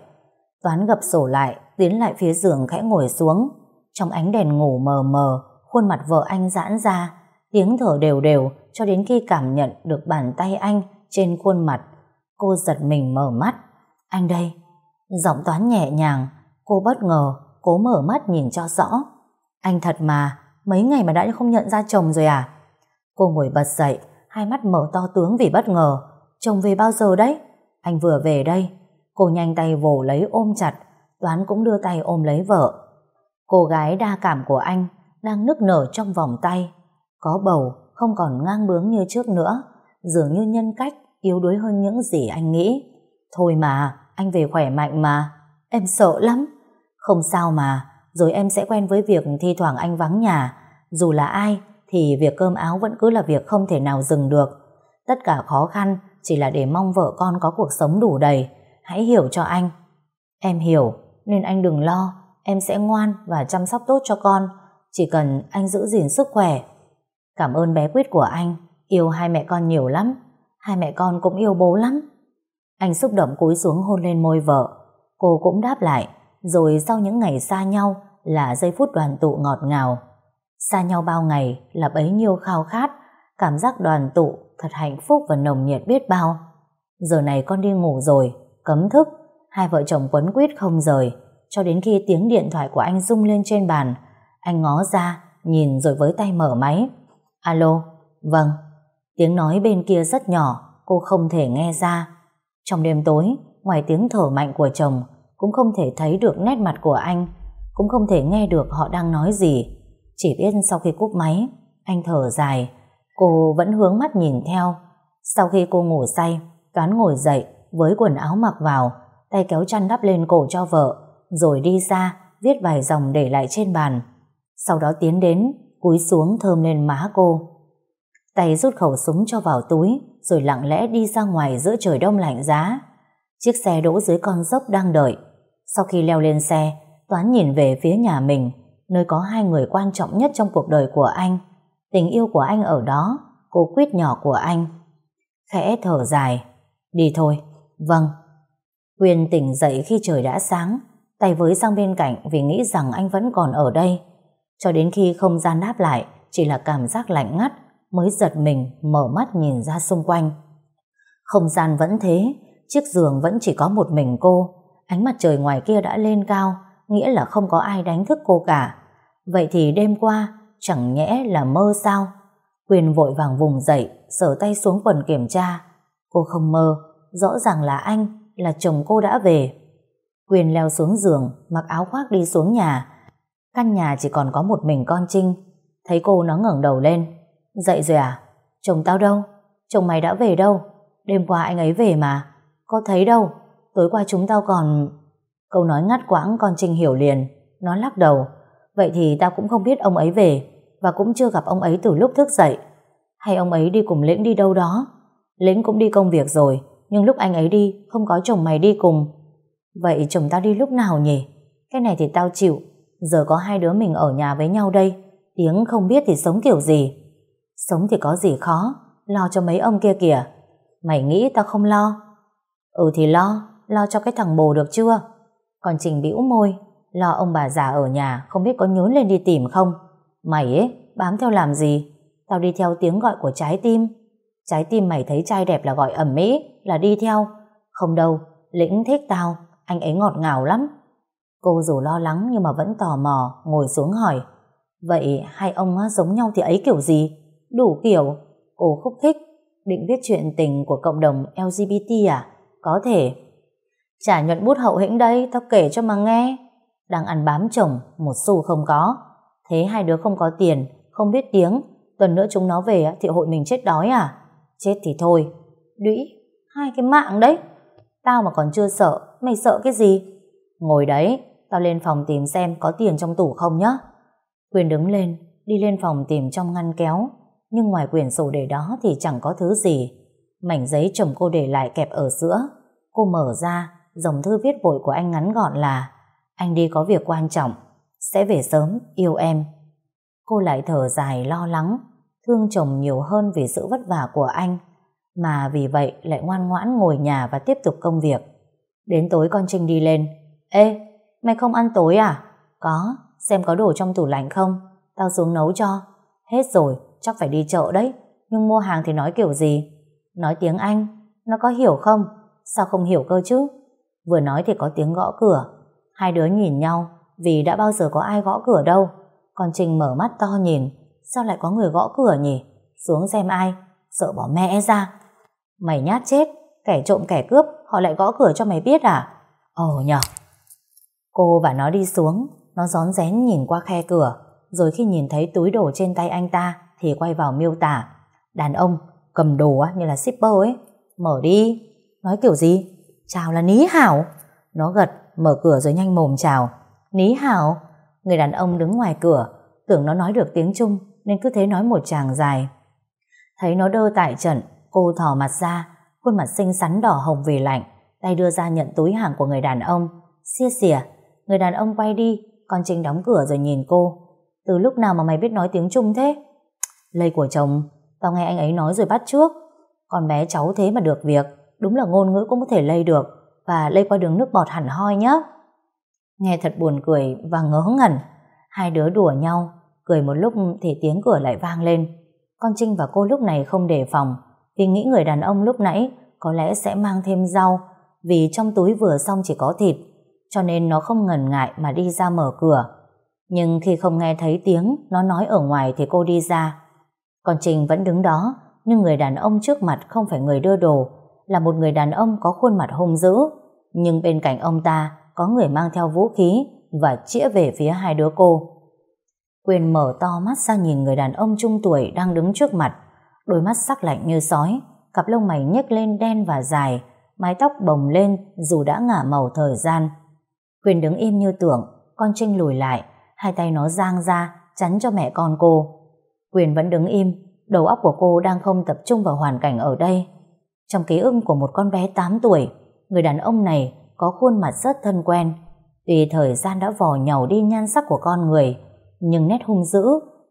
[SPEAKER 1] Toán gập sổ lại, tiến lại phía giường khẽ ngồi xuống. Trong ánh đèn ngủ mờ mờ, khuôn mặt vợ anh giãn ra, tiếng thở đều đều cho đến khi cảm nhận được bàn tay anh trên khuôn mặt. Cô giật mình mở mắt. Anh đây. Giọng toán nhẹ nhàng, cô bất ngờ, cố mở mắt nhìn cho rõ. Anh thật mà, mấy ngày mà đã không nhận ra chồng rồi à? Cô ngồi bật dậy, hai mắt mở to tướng vì bất ngờ. Chồng về bao giờ đấy? Anh vừa về đây. Cô nhanh tay vồ lấy ôm chặt, Toán cũng đưa tay ôm lấy vợ. Cô gái đa cảm của anh đang nức nở trong vòng tay. Có bầu, không còn ngang bướng như trước nữa. Dường như nhân cách yếu đuối hơn những gì anh nghĩ. Thôi mà, anh về khỏe mạnh mà. Em sợ lắm. Không sao mà, rồi em sẽ quen với việc thi thoảng anh vắng nhà. Dù là ai, thì việc cơm áo vẫn cứ là việc không thể nào dừng được. Tất cả khó khăn chỉ là để mong vợ con có cuộc sống đủ đầy. Hãy hiểu cho anh. Em hiểu, nên anh đừng lo, em sẽ ngoan và chăm sóc tốt cho con, chỉ cần anh giữ gìn sức khỏe. Cảm ơn bé Quyết của anh, yêu hai mẹ con nhiều lắm, hai mẹ con cũng yêu bố lắm. Anh xúc động cúi xuống hôn lên môi vợ, cô cũng đáp lại, rồi sau những ngày xa nhau là giây phút đoàn tụ ngọt ngào. Xa nhau bao ngày là bấy nhiêu khao khát, cảm giác đoàn tụ thật hạnh phúc và nồng nhiệt biết bao. Giờ này con đi ngủ rồi, cấm thức, Hai vợ chồng quấn quýt không rời, cho đến khi tiếng điện thoại của anh rung lên trên bàn. Anh ngó ra, nhìn rồi với tay mở máy. Alo, vâng. Tiếng nói bên kia rất nhỏ, cô không thể nghe ra. Trong đêm tối, ngoài tiếng thở mạnh của chồng, cũng không thể thấy được nét mặt của anh, cũng không thể nghe được họ đang nói gì. Chỉ biết sau khi cúp máy, anh thở dài, cô vẫn hướng mắt nhìn theo. Sau khi cô ngủ say, Toán ngồi dậy với quần áo mặc vào, tay kéo chăn đắp lên cổ cho vợ, rồi đi ra, viết vài dòng để lại trên bàn. Sau đó tiến đến, cúi xuống thơm lên má cô. Tay rút khẩu súng cho vào túi, rồi lặng lẽ đi ra ngoài giữa trời đông lạnh giá. Chiếc xe đỗ dưới con dốc đang đợi. Sau khi leo lên xe, Toán nhìn về phía nhà mình, nơi có hai người quan trọng nhất trong cuộc đời của anh. Tình yêu của anh ở đó, cô quyết nhỏ của anh. Khẽ thở dài. Đi thôi. Vâng. quyền tỉnh dậy khi trời đã sáng, tay với sang bên cạnh vì nghĩ rằng anh vẫn còn ở đây. Cho đến khi không gian đáp lại, chỉ là cảm giác lạnh ngắt, mới giật mình mở mắt nhìn ra xung quanh. Không gian vẫn thế, chiếc giường vẫn chỉ có một mình cô, ánh mặt trời ngoài kia đã lên cao, nghĩa là không có ai đánh thức cô cả. Vậy thì đêm qua, chẳng nhẽ là mơ sao? Quyền vội vàng vùng dậy, sờ tay xuống quần kiểm tra. Cô không mơ, rõ ràng là anh, là chồng cô đã về. Quyền leo xuống giường, mặc áo khoác đi xuống nhà. Căn nhà chỉ còn có một mình con Trinh. Thấy cô nó ngẩng đầu lên. Dậy rồi à? Chồng tao đâu? Chồng mày đã về đâu? Đêm qua anh ấy về mà. Có thấy đâu? Tối qua chúng tao còn... Câu nói ngắt quãng con Trinh hiểu liền. Nó lắc đầu. Vậy thì tao cũng không biết ông ấy về và cũng chưa gặp ông ấy từ lúc thức dậy. Hay ông ấy đi cùng Lĩnh đi đâu đó? Lĩnh cũng đi công việc rồi nhưng lúc anh ấy đi không có chồng mày đi cùng. Vậy chồng tao đi lúc nào nhỉ? Cái này thì tao chịu. Giờ có hai đứa mình ở nhà với nhau đây. Tiếng không biết thì sống kiểu gì? Sống thì có gì khó, lo cho mấy ông kia kìa. Mày nghĩ tao không lo? Ừ thì lo, lo cho cái thằng bồ được chưa? Còn Trình bĩu môi, lo ông bà già ở nhà không biết có nhốn lên đi tìm không? Mày ấy, bám theo làm gì? Tao đi theo tiếng gọi của trái tim. Trái tim mày thấy trai đẹp là gọi ẩm mỹ, là đi theo. Không đâu, lĩnh thích tao, anh ấy ngọt ngào lắm. Cô dù lo lắng nhưng mà vẫn tò mò, ngồi xuống hỏi. Vậy hai ông giống nhau thì ấy kiểu gì? Đủ kiểu. Cô khúc khích, định viết chuyện tình của cộng đồng LGBT à? Có thể. Trả nhuận bút hậu hĩnh đây, tao kể cho mà nghe. Đang ăn bám chồng, một xu không có. Thế hai đứa không có tiền, không biết tiếng. Tuần nữa chúng nó về thì hội mình chết đói à? Chết thì thôi. Đũy, hai cái mạng đấy. Tao mà còn chưa sợ, mày sợ cái gì? Ngồi đấy, tao lên phòng tìm xem có tiền trong tủ không nhá. Quyền đứng lên, đi lên phòng tìm trong ngăn kéo, nhưng ngoài quyển sổ để đó thì chẳng có thứ gì. Mảnh giấy chồng cô để lại kẹp ở giữa. Cô mở ra, dòng thư viết vội của anh ngắn gọn là Anh đi có việc quan trọng, sẽ về sớm, yêu em. Cô lại thở dài lo lắng, thương chồng nhiều hơn vì sự vất vả của anh, mà vì vậy lại ngoan ngoãn ngồi nhà và tiếp tục công việc. Đến tối con Trinh đi lên. Ê, mày không ăn tối à? Có, xem có đồ trong tủ lạnh không? Tao xuống nấu cho. Hết rồi, chắc phải đi chợ đấy. Nhưng mua hàng thì nói kiểu gì? Nói tiếng Anh, nó có hiểu không? Sao không hiểu cơ chứ? Vừa nói thì có tiếng gõ cửa. Hai đứa nhìn nhau, vì đã bao giờ có ai gõ cửa đâu. con trinh mở mắt to nhìn, sao lại có người gõ cửa nhỉ? Xuống xem ai, sợ bỏ mẹ ra. Mày nhát chết, kẻ trộm kẻ cướp, họ lại gõ cửa cho mày biết à? Ồ nhờ. Cô và nó đi xuống, nó gión rén nhìn qua khe cửa, rồi khi nhìn thấy túi đồ trên tay anh ta thì quay vào miêu tả. Đàn ông cầm đồ như là shipper ấy. Mở đi. Nói kiểu gì? Chào là ní hảo. Nó gật, mở cửa rồi nhanh mồm chào. Ní hảo. Người đàn ông đứng ngoài cửa, tưởng nó nói được tiếng Trung nên cứ thế nói một tràng dài. Thấy nó đơ tại trận, cô thò mặt ra, khuôn mặt xinh xắn đỏ hồng vì lạnh, tay đưa ra nhận túi hàng của người đàn ông. Xia xỉa, người đàn ông quay đi, con Trinh đóng cửa rồi nhìn cô. Từ lúc nào mà mày biết nói tiếng Trung thế? Lây của chồng, tao nghe anh ấy nói rồi bắt trước. Con bé cháu thế mà được việc, đúng là ngôn ngữ cũng có thể lây được, và lây qua đường nước bọt hẳn hoi nhá. Nghe thật buồn cười và ngớ ngẩn. Hai đứa đùa nhau, cười một lúc thì tiếng cửa lại vang lên. Con Trinh và cô lúc này không đề phòng, vì nghĩ người đàn ông lúc nãy có lẽ sẽ mang thêm rau, vì trong túi vừa xong chỉ có thịt, cho nên nó không ngần ngại mà đi ra mở cửa. Nhưng khi không nghe thấy tiếng nó nói ở ngoài thì cô đi ra. Còn Trình vẫn đứng đó, nhưng người đàn ông trước mặt không phải người đưa đồ, là một người đàn ông có khuôn mặt hung dữ. Nhưng bên cạnh ông ta có người mang theo vũ khí và chĩa về phía hai đứa cô. Quyền mở to mắt ra nhìn người đàn ông trung tuổi đang đứng trước mặt, đôi mắt sắc lạnh như sói, cặp lông mày nhếch lên đen và dài, mái tóc bồng lên dù đã ngả màu thời gian. Quyền đứng im như tưởng, con Trinh lùi lại, hai tay nó giang ra, chắn cho mẹ con cô. Quyền vẫn đứng im, đầu óc của cô đang không tập trung vào hoàn cảnh ở đây. Trong ký ức của một con bé 8 tuổi, người đàn ông này có khuôn mặt rất thân quen. Tuy thời gian đã vò nhàu đi nhan sắc của con người, nhưng nét hung dữ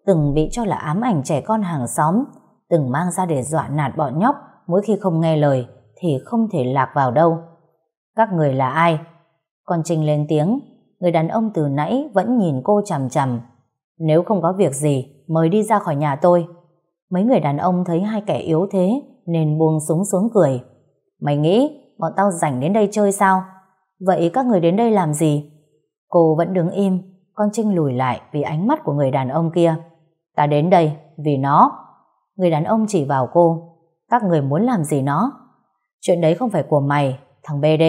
[SPEAKER 1] từng bị cho là ám ảnh trẻ con hàng xóm, từng mang ra để dọa nạt bọn nhóc mỗi khi không nghe lời thì không thể lạc vào đâu. Các người là ai? Con Trinh lên tiếng, người đàn ông từ nãy vẫn nhìn cô chằm chằm. Nếu không có việc gì, mời đi ra khỏi nhà tôi. Mấy người đàn ông thấy hai kẻ yếu thế nên buông súng xuống cười. Mày nghĩ bọn tao rảnh đến đây chơi sao? Vậy các người đến đây làm gì? Cô vẫn đứng im, con Trinh lùi lại vì ánh mắt của người đàn ông kia. Ta đến đây vì nó. Người đàn ông chỉ vào cô. Các người muốn làm gì nó? Chuyện đấy không phải của mày, thằng BD.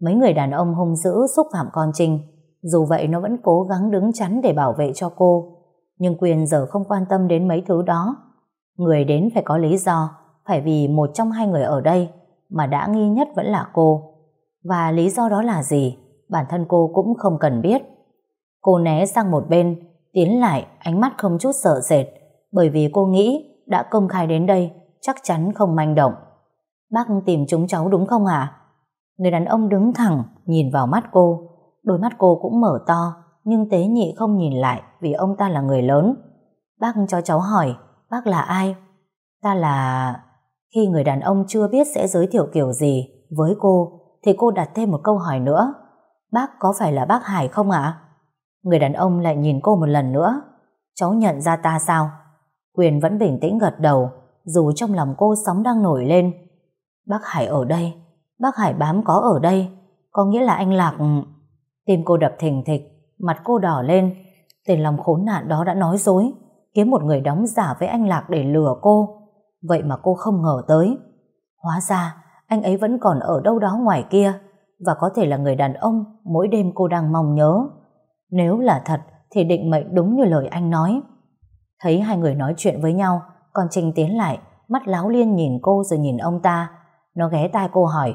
[SPEAKER 1] Mấy người đàn ông hung dữ xúc phạm con Trinh. Dù vậy nó vẫn cố gắng đứng chắn để bảo vệ cho cô. Nhưng Quyền giờ không quan tâm đến mấy thứ đó. Người đến phải có lý do, phải vì một trong hai người ở đây mà đã nghi nhất vẫn là cô. Và lý do đó là gì? Bản thân cô cũng không cần biết. Cô né sang một bên, tiến lại, ánh mắt không chút sợ sệt, bởi vì cô nghĩ đã công khai đến đây, chắc chắn không manh động. Bác tìm chúng cháu đúng không à? Người đàn ông đứng thẳng, nhìn vào mắt cô. Đôi mắt cô cũng mở to, nhưng tế nhị không nhìn lại vì ông ta là người lớn. Bác cho cháu hỏi, bác là ai? Ta là... Khi người đàn ông chưa biết sẽ giới thiệu kiểu gì với cô, thì cô đặt thêm một câu hỏi nữa. Bác có phải là bác Hải không ạ? Người đàn ông lại nhìn cô một lần nữa. Cháu nhận ra ta sao? Quyền vẫn bình tĩnh gật đầu, dù trong lòng cô sóng đang nổi lên. Bác Hải ở đây, bác Hải bám có ở đây, có nghĩa là anh Lạc... Tim cô đập thình thịch, mặt cô đỏ lên. Tên lòng khốn nạn đó đã nói dối, kiếm một người đóng giả với anh Lạc để lừa cô. Vậy mà cô không ngờ tới. Hóa ra, anh ấy vẫn còn ở đâu đó ngoài kia, và có thể là người đàn ông mỗi đêm cô đang mong nhớ. Nếu là thật, thì định mệnh đúng như lời anh nói. Thấy hai người nói chuyện với nhau, còn Trình tiến lại, mắt láo liên nhìn cô rồi nhìn ông ta. Nó ghé tai cô hỏi,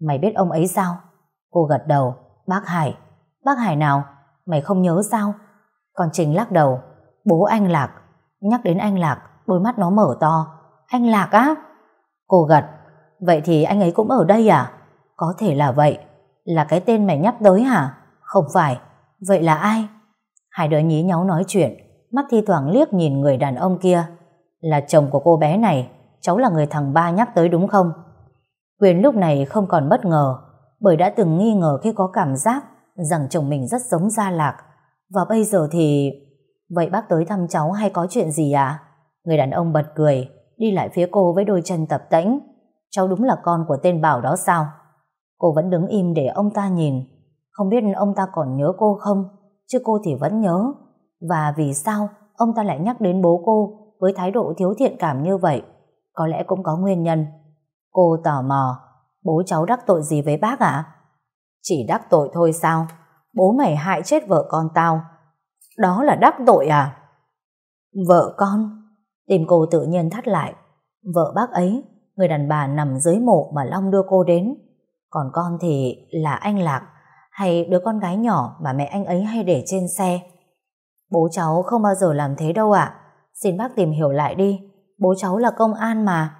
[SPEAKER 1] mày biết ông ấy sao? Cô gật đầu, bác Hải. Bác Hải nào? Mày không nhớ sao? Còn Trình lắc đầu, bố anh Lạc. Nhắc đến anh Lạc, đôi mắt nó mở to. Anh Lạc á? Cô gật. Vậy thì anh ấy cũng ở đây à? Có thể là vậy. Là cái tên mày nhắc tới hả? Không phải. Vậy là ai? Hai đứa nhí nháo nói chuyện, mắt thi thoảng liếc nhìn người đàn ông kia. Là chồng của cô bé này, cháu là người thằng ba nhắc tới đúng không? Quyền lúc này không còn bất ngờ, bởi đã từng nghi ngờ khi có cảm giác rằng chồng mình rất giống Gia Lạc. Và bây giờ thì... Vậy bác tới thăm cháu hay có chuyện gì à? Người đàn ông bật cười, đi lại phía cô với đôi chân tập tễnh. Cháu đúng là con của tên Bảo đó sao? Cô vẫn đứng im để ông ta nhìn. Không biết ông ta còn nhớ cô không? Chứ cô thì vẫn nhớ. Và vì sao ông ta lại nhắc đến bố cô với thái độ thiếu thiện cảm như vậy? Có lẽ cũng có nguyên nhân. Cô tò mò, bố cháu đắc tội gì với bác ạ? Chỉ đắc tội thôi sao? Bố mày hại chết vợ con tao. Đó là đắc tội à? Vợ con? Tìm cô tự nhiên thắt lại. Vợ bác ấy, người đàn bà nằm dưới mộ mà Long đưa cô đến. Còn con thì là anh Lạc, hay đứa con gái nhỏ mà mẹ anh ấy hay để trên xe. Bố cháu không bao giờ làm thế đâu ạ. Xin bác tìm hiểu lại đi. Bố cháu là công an mà.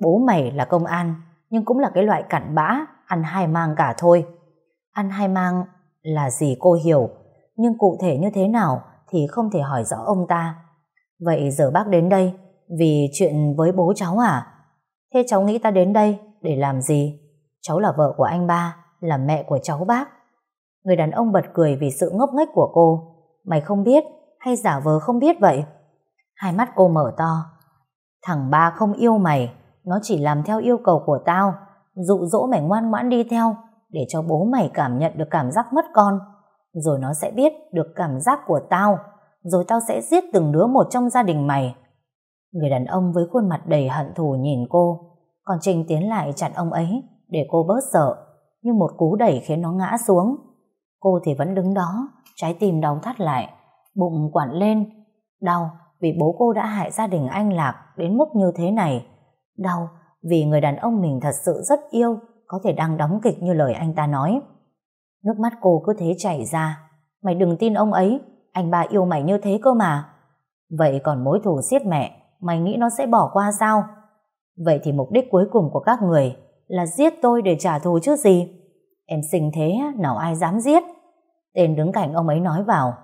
[SPEAKER 1] Bố mày là công an, nhưng cũng là cái loại cặn bã, ăn hai mang cả thôi. Ăn hai mang là gì cô hiểu, nhưng cụ thể như thế nào thì không thể hỏi rõ ông ta. Vậy giờ bác đến đây vì chuyện với bố cháu à? Thế cháu nghĩ ta đến đây để làm gì? Cháu là vợ của anh ba, là mẹ của cháu bác. Người đàn ông bật cười vì sự ngốc nghếch của cô. Mày không biết hay giả vờ không biết vậy? Hai mắt cô mở to. Thằng ba không yêu mày, nó chỉ làm theo yêu cầu của tao, dụ dỗ mày ngoan ngoãn đi theo, để cho bố mày cảm nhận được cảm giác mất con. Rồi nó sẽ biết được cảm giác của tao, rồi tao sẽ giết từng đứa một trong gia đình mày. Người đàn ông với khuôn mặt đầy hận thù nhìn cô, còn trình tiến lại chặn ông ấy, để cô bớt sợ, nhưng một cú đẩy khiến nó ngã xuống. Cô thì vẫn đứng đó, trái tim đau thắt lại, bụng quặn lên. Đau vì bố cô đã hại gia đình anh Lạc đến mức như thế này. Đau vì người đàn ông mình thật sự rất yêu có thể đang đóng kịch như lời anh ta nói. Nước mắt cô cứ thế chảy ra. Mày đừng tin ông ấy, anh ba yêu mày như thế cơ mà. Vậy còn mối thù giết mẹ, mày nghĩ nó sẽ bỏ qua sao? Vậy thì mục đích cuối cùng của các người là giết tôi để trả thù chứ gì? Em sinh thế, nào ai dám giết? Tên đứng cạnh ông ấy nói vào.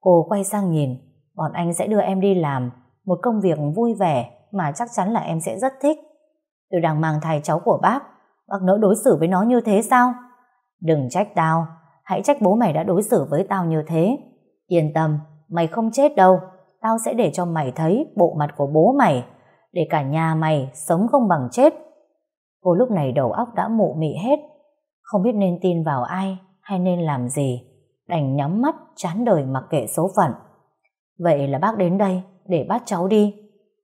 [SPEAKER 1] Cô quay sang nhìn, bọn anh sẽ đưa em đi làm, một công việc vui vẻ mà chắc chắn là em sẽ rất thích. Tôi đang mang thai cháu của bác, bác nỡ đối xử với nó như thế sao? Đừng trách tao, hãy trách bố mày đã đối xử với tao như thế. Yên tâm, mày không chết đâu, tao sẽ để cho mày thấy bộ mặt của bố mày, để cả nhà mày sống không bằng chết. Cô lúc này đầu óc đã mụ mị hết, không biết nên tin vào ai hay nên làm gì, đành nhắm mắt chán đời mặc kệ số phận. Vậy là bác đến đây để bắt cháu đi.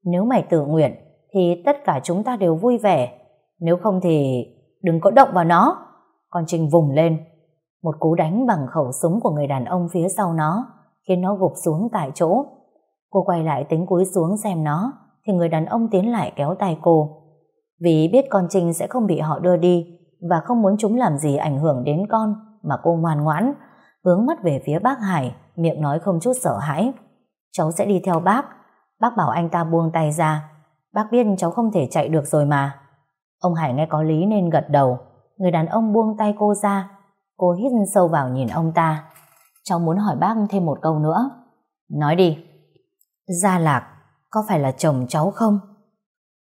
[SPEAKER 1] Nếu mày tự nguyện thì tất cả chúng ta đều vui vẻ. Nếu không thì đừng có động vào nó. Con Trinh vùng lên. Một cú đánh bằng khẩu súng của người đàn ông phía sau nó khiến nó gục xuống tại chỗ. Cô quay lại tính cúi xuống xem nó thì người đàn ông tiến lại kéo tay cô. Vì biết con Trinh sẽ không bị họ đưa đi và không muốn chúng làm gì ảnh hưởng đến con mà cô ngoan ngoãn hướng mắt về phía bác Hải miệng nói không chút sợ hãi. Cháu sẽ đi theo bác Bác bảo anh ta buông tay ra. Bác biết cháu không thể chạy được rồi mà. Ông Hải nghe có lý nên gật đầu. Người đàn ông buông tay cô ra. Cô hít sâu vào nhìn ông ta. Cháu muốn hỏi bác thêm một câu nữa. Nói đi. Gia Lạc, có phải là chồng cháu không?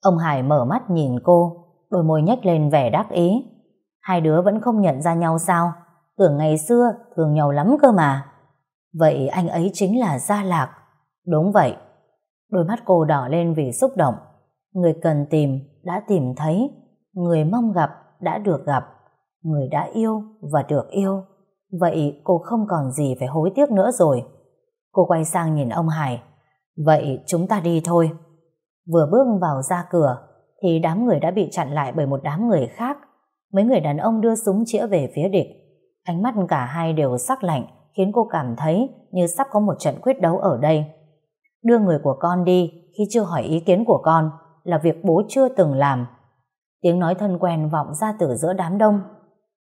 [SPEAKER 1] Ông Hải mở mắt nhìn cô, đôi môi nhếch lên vẻ đắc ý. Hai đứa vẫn không nhận ra nhau sao? Tưởng ngày xưa thường nhau lắm cơ mà. Vậy anh ấy chính là Gia Lạc. Đúng vậy, Đôi mắt cô đỏ lên vì xúc động. Người cần tìm đã tìm thấy, người mong gặp đã được gặp, người đã yêu và được yêu. Vậy cô không còn gì phải hối tiếc nữa rồi. Cô quay sang nhìn ông Hải. Vậy chúng ta đi thôi. Vừa bước vào ra cửa thì đám người đã bị chặn lại bởi một đám người khác. Mấy người đàn ông đưa súng chĩa về phía địch. Ánh mắt cả hai đều sắc lạnh khiến cô cảm thấy như sắp có một trận quyết đấu ở đây. Đưa người của con đi khi chưa hỏi ý kiến của con là việc bố chưa từng làm. Tiếng nói thân quen vọng ra từ giữa đám đông.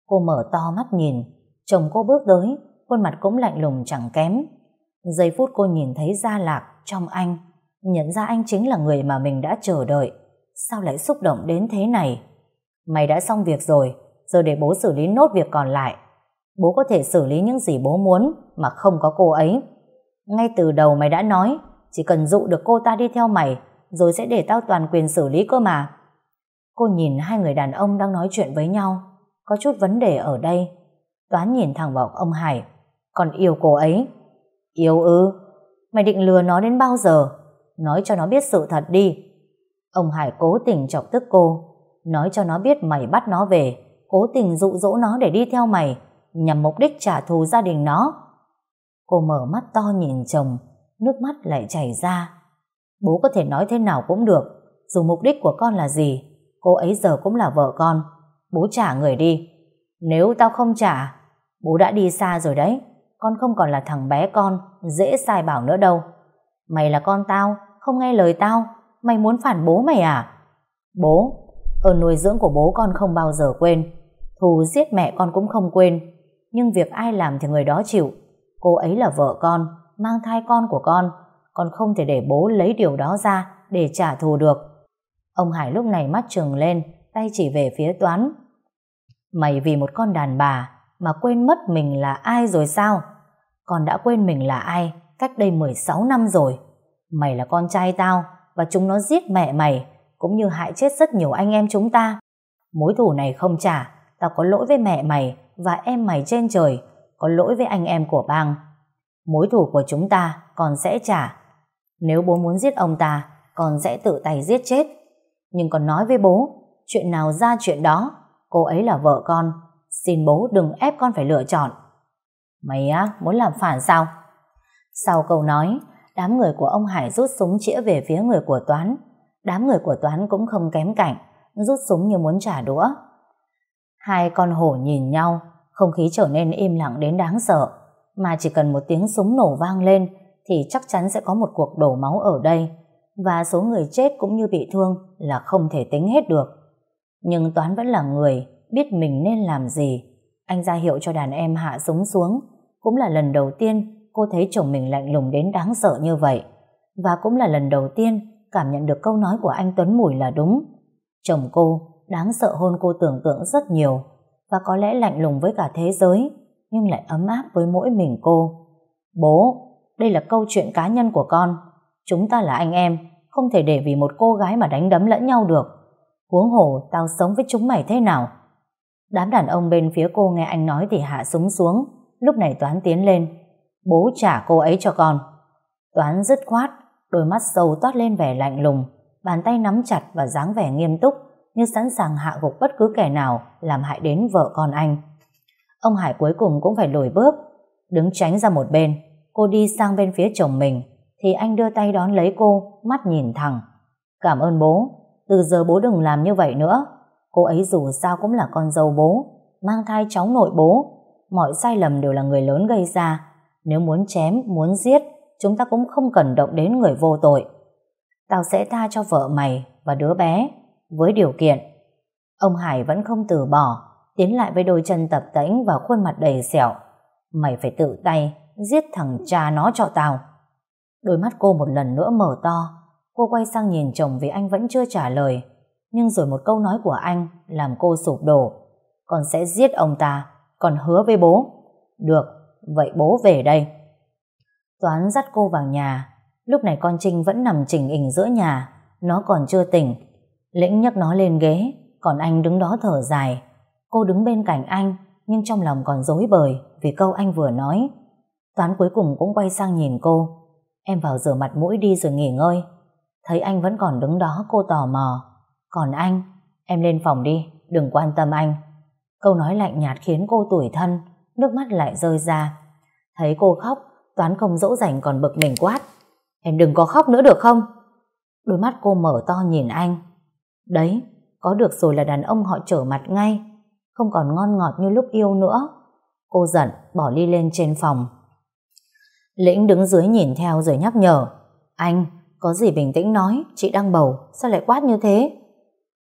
[SPEAKER 1] Cô mở to mắt nhìn, chồng cô bước tới, khuôn mặt cũng lạnh lùng chẳng kém. Giây phút cô nhìn thấy Gia Lạc trong anh, nhận ra anh chính là người mà mình đã chờ đợi. Sao lại xúc động đến thế này? Mày đã xong việc rồi, giờ để bố xử lý nốt việc còn lại. Bố có thể xử lý những gì bố muốn mà không có cô ấy. Ngay từ đầu mày đã nói, chỉ cần dụ được cô ta đi theo mày, rồi sẽ để tao toàn quyền xử lý cơ mà. Cô nhìn hai người đàn ông đang nói chuyện với nhau, có chút vấn đề ở đây. Toán nhìn thẳng vào ông Hải, còn yêu cô ấy. Yêu ư? Mày định lừa nó đến bao giờ? Nói cho nó biết sự thật đi. Ông Hải cố tình chọc tức cô, nói cho nó biết mày bắt nó về, cố tình dụ dỗ nó để đi theo mày, nhằm mục đích trả thù gia đình nó. Cô mở mắt to nhìn chồng, nước mắt lại chảy ra. Bố có thể nói thế nào cũng được, dù mục đích của con là gì, cô ấy giờ cũng là vợ con. Bố trả người đi. Nếu tao không trả, bố đã đi xa rồi đấy. Con không còn là thằng bé con, dễ sai bảo nữa đâu. Mày là con tao, không nghe lời tao, mày muốn phản bố mày à? Bố, ơn nuôi dưỡng của bố con không bao giờ quên. Thù giết mẹ con cũng không quên. Nhưng việc ai làm thì người đó chịu. Cô ấy là vợ con, mang thai con của con. Con không thể để bố lấy điều đó ra để trả thù được. Ông Hải lúc này mắt trừng lên, tay chỉ về phía Toán. Mày vì một con đàn bà mà quên mất mình là ai rồi sao? Con đã quên mình là ai cách đây 16 năm rồi. Mày là con trai tao và chúng nó giết mẹ mày cũng như hại chết rất nhiều anh em chúng ta. Mối thù này không trả, tao có lỗi với mẹ mày và em mày trên trời, có lỗi với anh em của bang. Mối thù của chúng ta còn sẽ trả. Nếu bố muốn giết ông ta, con sẽ tự tay giết chết. Nhưng còn nói với bố, chuyện nào ra chuyện đó, cô ấy là vợ con, xin bố đừng ép con phải lựa chọn. Mày á, muốn làm phản sao? Sau câu nói, đám người của ông Hải rút súng chĩa về phía người của Toán. Đám người của Toán cũng không kém cạnh rút súng như muốn trả đũa. Hai con hổ nhìn nhau, không khí trở nên im lặng đến đáng sợ, mà chỉ cần một tiếng súng nổ vang lên thì chắc chắn sẽ có một cuộc đổ máu ở đây, và số người chết cũng như bị thương là không thể tính hết được. Nhưng Toán vẫn là người biết mình nên làm gì. Anh ra hiệu cho đàn em hạ súng xuống, cũng là lần đầu tiên cô thấy chồng mình lạnh lùng đến đáng sợ như vậy. Và cũng là lần đầu tiên cảm nhận được câu nói của anh Tuấn Mùi là đúng. Chồng cô đáng sợ hơn cô tưởng tượng rất nhiều và có lẽ lạnh lùng với cả thế giới nhưng lại ấm áp với mỗi mình cô. Bố, đây là câu chuyện cá nhân của con. Chúng ta là anh em, không thể để vì một cô gái mà đánh đấm lẫn nhau được. Huống hồ, tao sống với chúng mày thế nào? Đám đàn ông bên phía cô nghe anh nói thì hạ súng xuống. Lúc này Toán tiến lên. Bố trả cô ấy cho con. Toán dứt khoát, đôi mắt sâu toát lên vẻ lạnh lùng, bàn tay nắm chặt và dáng vẻ nghiêm túc, như sẵn sàng hạ gục bất cứ kẻ nào làm hại đến vợ con anh. Ông Hải cuối cùng cũng phải lùi bước, đứng tránh ra một bên. Cô đi sang bên phía chồng mình, thì anh đưa tay đón lấy cô, mắt nhìn thẳng. Cảm ơn bố, từ giờ bố đừng làm như vậy nữa. Cô ấy dù sao cũng là con dâu bố, mang thai cháu nội bố. Mọi sai lầm đều là người lớn gây ra. Nếu muốn chém, muốn giết, chúng ta cũng không cần động đến người vô tội. Tao sẽ tha cho vợ mày và đứa bé, với điều kiện. Ông Hải vẫn không từ bỏ, tiến lại với đôi chân tập tễnh và khuôn mặt đầy sẹo. Mày phải tự tay, giết thằng cha nó cho tao. Đôi mắt cô một lần nữa mở to, cô quay sang nhìn chồng vì anh vẫn chưa trả lời. Nhưng rồi một câu nói của anh làm cô sụp đổ. Con sẽ giết ông ta, còn hứa với bố. Được, vậy bố về đây. Toán dắt cô vào nhà. Lúc này con Trinh vẫn nằm chỉnh hình giữa nhà. Nó còn chưa tỉnh. Lĩnh nhấc nó lên ghế, còn anh đứng đó thở dài. Cô đứng bên cạnh anh, nhưng trong lòng còn dối bời vì câu anh vừa nói. Toán cuối cùng cũng quay sang nhìn cô. Em vào rửa mặt mũi đi rồi nghỉ ngơi. Thấy anh vẫn còn đứng đó cô tò mò. Còn anh, em lên phòng đi, đừng quan tâm anh. Câu nói lạnh nhạt khiến cô tủi thân, nước mắt lại rơi ra. Thấy cô khóc, Toán không dỗ dành còn bực mình quát. Em đừng có khóc nữa được không? Đôi mắt cô mở to nhìn anh. Đấy, có được rồi là đàn ông họ trở mặt ngay, không còn ngon ngọt như lúc yêu nữa. Cô giận, bỏ ly lên trên phòng. Lĩnh đứng dưới nhìn theo rồi nhắc nhở. Anh, có gì bình tĩnh nói, chị đang bầu, sao lại quát như thế?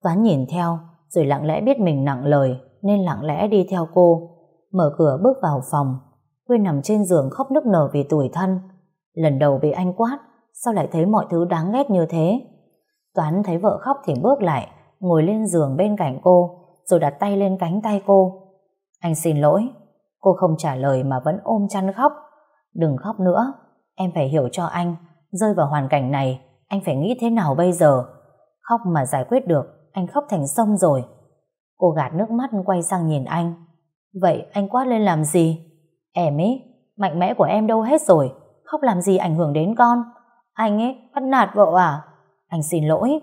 [SPEAKER 1] Toán nhìn theo, rồi lặng lẽ biết mình nặng lời, nên lặng lẽ đi theo cô. Mở cửa bước vào phòng, Quyên nằm trên giường khóc nức nở vì tuổi thân. Lần đầu bị anh quát, sao lại thấy mọi thứ đáng ghét như thế? Toán thấy vợ khóc thì bước lại, ngồi lên giường bên cạnh cô, rồi đặt tay lên cánh tay cô. Anh xin lỗi. Cô không trả lời mà vẫn ôm chăn khóc. Đừng khóc nữa, em phải hiểu cho anh. Rơi vào hoàn cảnh này, anh phải nghĩ thế nào bây giờ? Khóc mà giải quyết được, anh khóc thành sông rồi. Cô gạt nước mắt quay sang nhìn anh. Vậy anh quát lên làm gì? Em ấy, mạnh mẽ của em đâu hết rồi. Khóc làm gì ảnh hưởng đến con? Anh ấy, bắt nạt vợ à? Anh xin lỗi.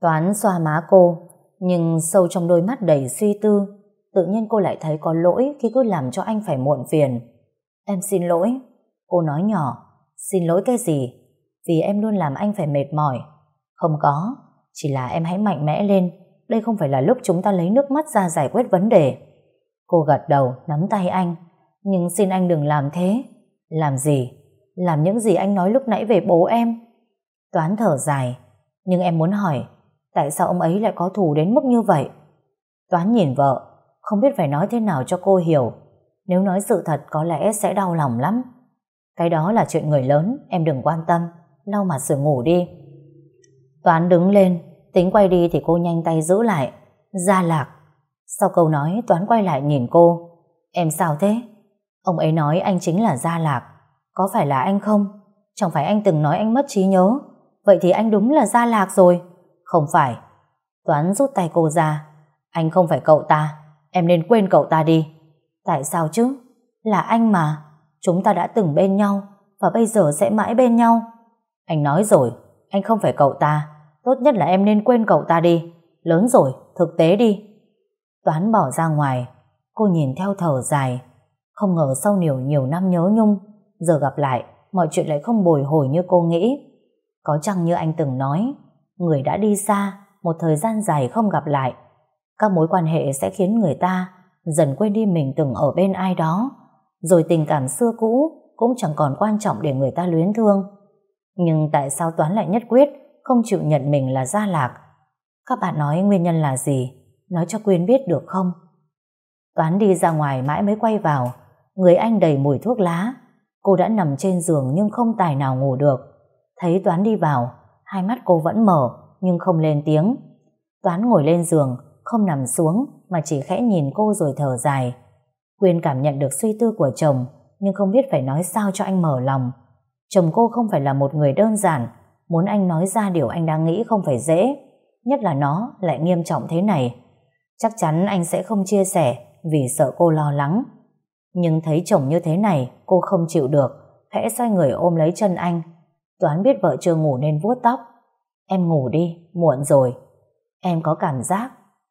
[SPEAKER 1] Toán xoa má cô, nhưng sâu trong đôi mắt đầy suy tư, tự nhiên cô lại thấy có lỗi khi cứ làm cho anh phải muộn phiền. Em xin lỗi. Cô nói nhỏ, xin lỗi cái gì? Vì em luôn làm anh phải mệt mỏi. Không có, chỉ là em hãy mạnh mẽ lên. Đây không phải là lúc chúng ta lấy nước mắt ra giải quyết vấn đề. Cô gật đầu, nắm tay anh. Nhưng xin anh đừng làm thế. Làm gì? Làm những gì anh nói lúc nãy về bố em. Toán thở dài. Nhưng em muốn hỏi, tại sao ông ấy lại có thù đến mức như vậy? Toán nhìn vợ, không biết phải nói thế nào cho cô hiểu. Nếu nói sự thật có lẽ sẽ đau lòng lắm. Cái đó là chuyện người lớn, em đừng quan tâm. Lau mặt rồi ngủ đi. Toán đứng lên, tính quay đi thì cô nhanh tay giữ lại. Gia lạc. Sau câu nói, Toán quay lại nhìn cô. Em sao thế? Ông ấy nói anh chính là Gia Lạc. Có phải là anh không? Chẳng phải anh từng nói anh mất trí nhớ. Vậy thì anh đúng là Gia Lạc rồi. Không phải. Toán rút tay cô ra. Anh không phải cậu ta. Em nên quên cậu ta đi. Tại sao chứ? Là anh mà. Chúng ta đã từng bên nhau và bây giờ sẽ mãi bên nhau. Anh nói rồi, anh không phải cậu ta. Tốt nhất là em nên quên cậu ta đi. Lớn rồi, thực tế đi. Toán bỏ ra ngoài. Cô nhìn theo thở dài. Không ngờ sau nhiều nhiều năm nhớ nhung, giờ gặp lại, mọi chuyện lại không bồi hồi như cô nghĩ. Có chăng như anh từng nói, người đã đi xa, một thời gian dài không gặp lại. Các mối quan hệ sẽ khiến người ta dần quên đi mình từng ở bên ai đó, rồi tình cảm xưa cũ cũng chẳng còn quan trọng để người ta luyến thương. Nhưng tại sao Toán lại nhất quyết không chịu nhận mình là Gia Lạc? Các bạn nói nguyên nhân là gì? Nói cho Quyên biết được không? Toán đi ra ngoài mãi mới quay vào, người anh đầy mùi thuốc lá. Cô đã nằm trên giường nhưng không tài nào ngủ được. Thấy Toán đi vào, hai mắt cô vẫn mở nhưng không lên tiếng. Toán ngồi lên giường, không nằm xuống mà chỉ khẽ nhìn cô rồi thở dài. Quyên cảm nhận được suy tư của chồng nhưng không biết phải nói sao cho anh mở lòng. Chồng cô không phải là một người đơn giản, muốn anh nói ra điều anh đang nghĩ không phải dễ, nhất là nó lại nghiêm trọng thế này. Chắc chắn anh sẽ không chia sẻ vì sợ cô lo lắng. Nhưng thấy chồng như thế này, cô không chịu được, khẽ xoay người ôm lấy chân anh. Toán biết vợ chưa ngủ nên vuốt tóc. Em ngủ đi, muộn rồi. Em có cảm giác,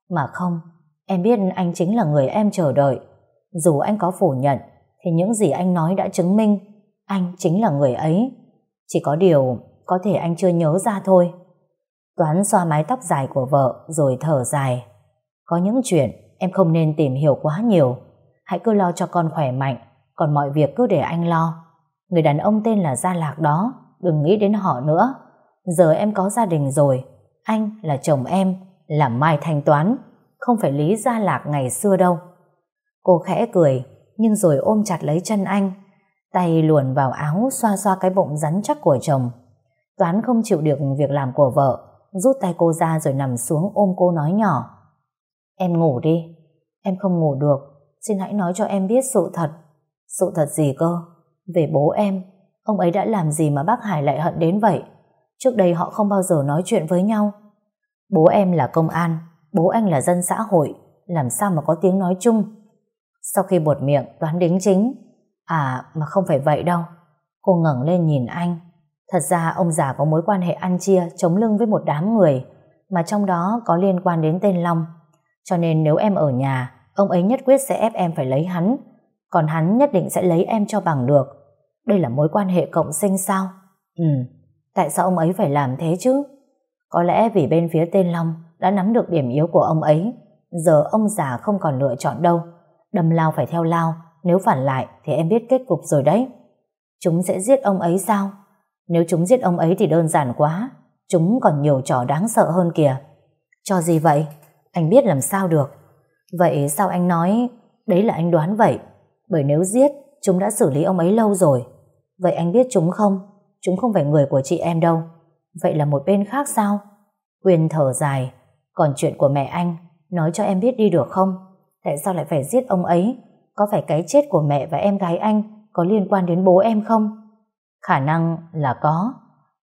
[SPEAKER 1] mà không, em biết anh chính là người em chờ đợi. Dù anh có phủ nhận, thì những gì anh nói đã chứng minh anh chính là người ấy. Chỉ có điều, có thể anh chưa nhớ ra thôi. Toán xoa mái tóc dài của vợ rồi thở dài. Có những chuyện em không nên tìm hiểu quá nhiều. Hãy cứ lo cho con khỏe mạnh, còn mọi việc cứ để anh lo. Người đàn ông tên là Gia Lạc đó, đừng nghĩ đến họ nữa. Giờ em có gia đình rồi, anh là chồng em, là Mai Thanh Toán, không phải Lý Gia Lạc ngày xưa đâu. Cô khẽ cười, nhưng rồi ôm chặt lấy chân anh, tay luồn vào áo xoa xoa cái bụng rắn chắc của chồng. Toán không chịu được việc làm của vợ, rút tay cô ra rồi nằm xuống ôm cô nói nhỏ. Em ngủ đi, em không ngủ được, xin hãy nói cho em biết sự thật. Sự thật gì cơ? Về bố em, ông ấy đã làm gì mà bác Hải lại hận đến vậy? Trước đây họ không bao giờ nói chuyện với nhau. Bố em là công an, bố anh là dân xã hội, làm sao mà có tiếng nói chung? Sau khi buột miệng, đoán đính chính. À, mà không phải vậy đâu. Cô ngẩng lên nhìn anh. Thật ra ông già có mối quan hệ ăn chia chống lưng với một đám người, mà trong đó có liên quan đến tên Long. Cho nên nếu em ở nhà, ông ấy nhất quyết sẽ ép em phải lấy hắn, còn hắn nhất định sẽ lấy em cho bằng được. Đây là mối quan hệ cộng sinh sao? Ừ, tại sao ông ấy phải làm thế chứ? Có lẽ vì bên phía tên Long đã nắm được điểm yếu của ông ấy, giờ ông già không còn lựa chọn đâu. Đâm lao phải theo lao, nếu phản lại thì em biết kết cục rồi đấy. Chúng sẽ giết ông ấy sao? Nếu chúng giết ông ấy thì đơn giản quá, chúng còn nhiều trò đáng sợ hơn kìa. Cho gì vậy? Anh biết làm sao được. Vậy sao anh nói đấy là anh đoán vậy? Bởi nếu giết, chúng đã xử lý ông ấy lâu rồi. Vậy anh biết chúng không? chúng không phải người của chị em đâu. Vậy là một bên khác sao? quyền thở dài, còn chuyện của mẹ anh, nói cho em biết đi được không? Tại sao lại phải giết ông ấy? Có phải cái chết của mẹ và em gái anh có liên quan đến bố em không? Khả năng là có,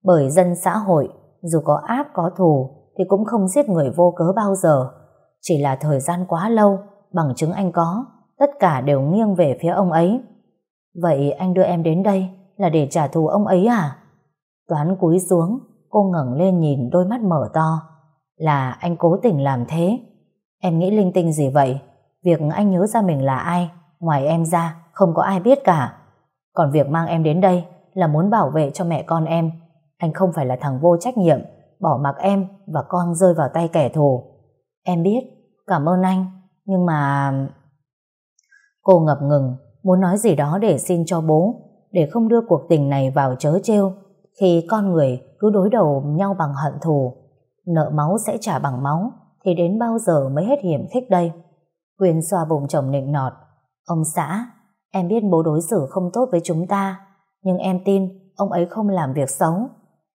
[SPEAKER 1] bởi dân xã hội, dù có áp có thù, thì cũng không giết người vô cớ bao giờ. Chỉ là thời gian quá lâu, bằng chứng anh có, tất cả đều nghiêng về phía ông ấy. Vậy anh đưa em đến đây là để trả thù ông ấy à? Toán cúi xuống, cô ngẩng lên nhìn đôi mắt mở to. Là anh cố tình làm thế. Em nghĩ linh tinh gì vậy? Việc anh nhớ ra mình là ai, ngoài em ra, không có ai biết cả. Còn việc mang em đến đây là muốn bảo vệ cho mẹ con em. Anh không phải là thằng vô trách nhiệm, bỏ mặc em và con rơi vào tay kẻ thù. Em biết, cảm ơn anh, nhưng mà... Cô ngập ngừng, muốn nói gì đó để xin cho bố, để không đưa cuộc tình này vào chớ trêu khi con người cứ đối đầu nhau bằng hận thù. Nợ máu sẽ trả bằng máu, thì đến bao giờ mới hết hiểm khích đây? Quyên xoa bụng chồng nịnh nọt. Ông xã, em biết bố đối xử không tốt với chúng ta, nhưng em tin ông ấy không làm việc xấu.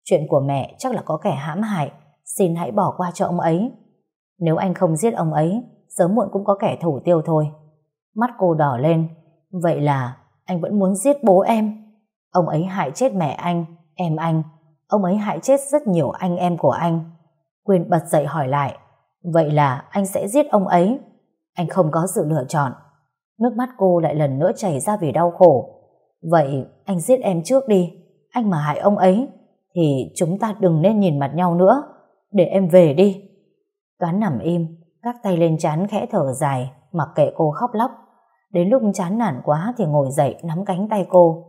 [SPEAKER 1] Chuyện của mẹ chắc là có kẻ hãm hại, xin hãy bỏ qua cho ông ấy. Nếu anh không giết ông ấy, sớm muộn cũng có kẻ thủ tiêu thôi. Mắt cô đỏ lên, vậy là anh vẫn muốn giết bố em. Ông ấy hại chết mẹ anh, em anh, ông ấy hại chết rất nhiều anh em của anh. quyền bật dậy hỏi lại, vậy là anh sẽ giết ông ấy. Anh không có sự lựa chọn. Nước mắt cô lại lần nữa chảy ra vì đau khổ. Vậy anh giết em trước đi, anh mà hại ông ấy, thì chúng ta đừng nên nhìn mặt nhau nữa, để em về đi. Toán nằm im, các tay lên chán khẽ thở dài, mặc kệ cô khóc lóc. Đến lúc chán nản quá thì ngồi dậy nắm cánh tay cô.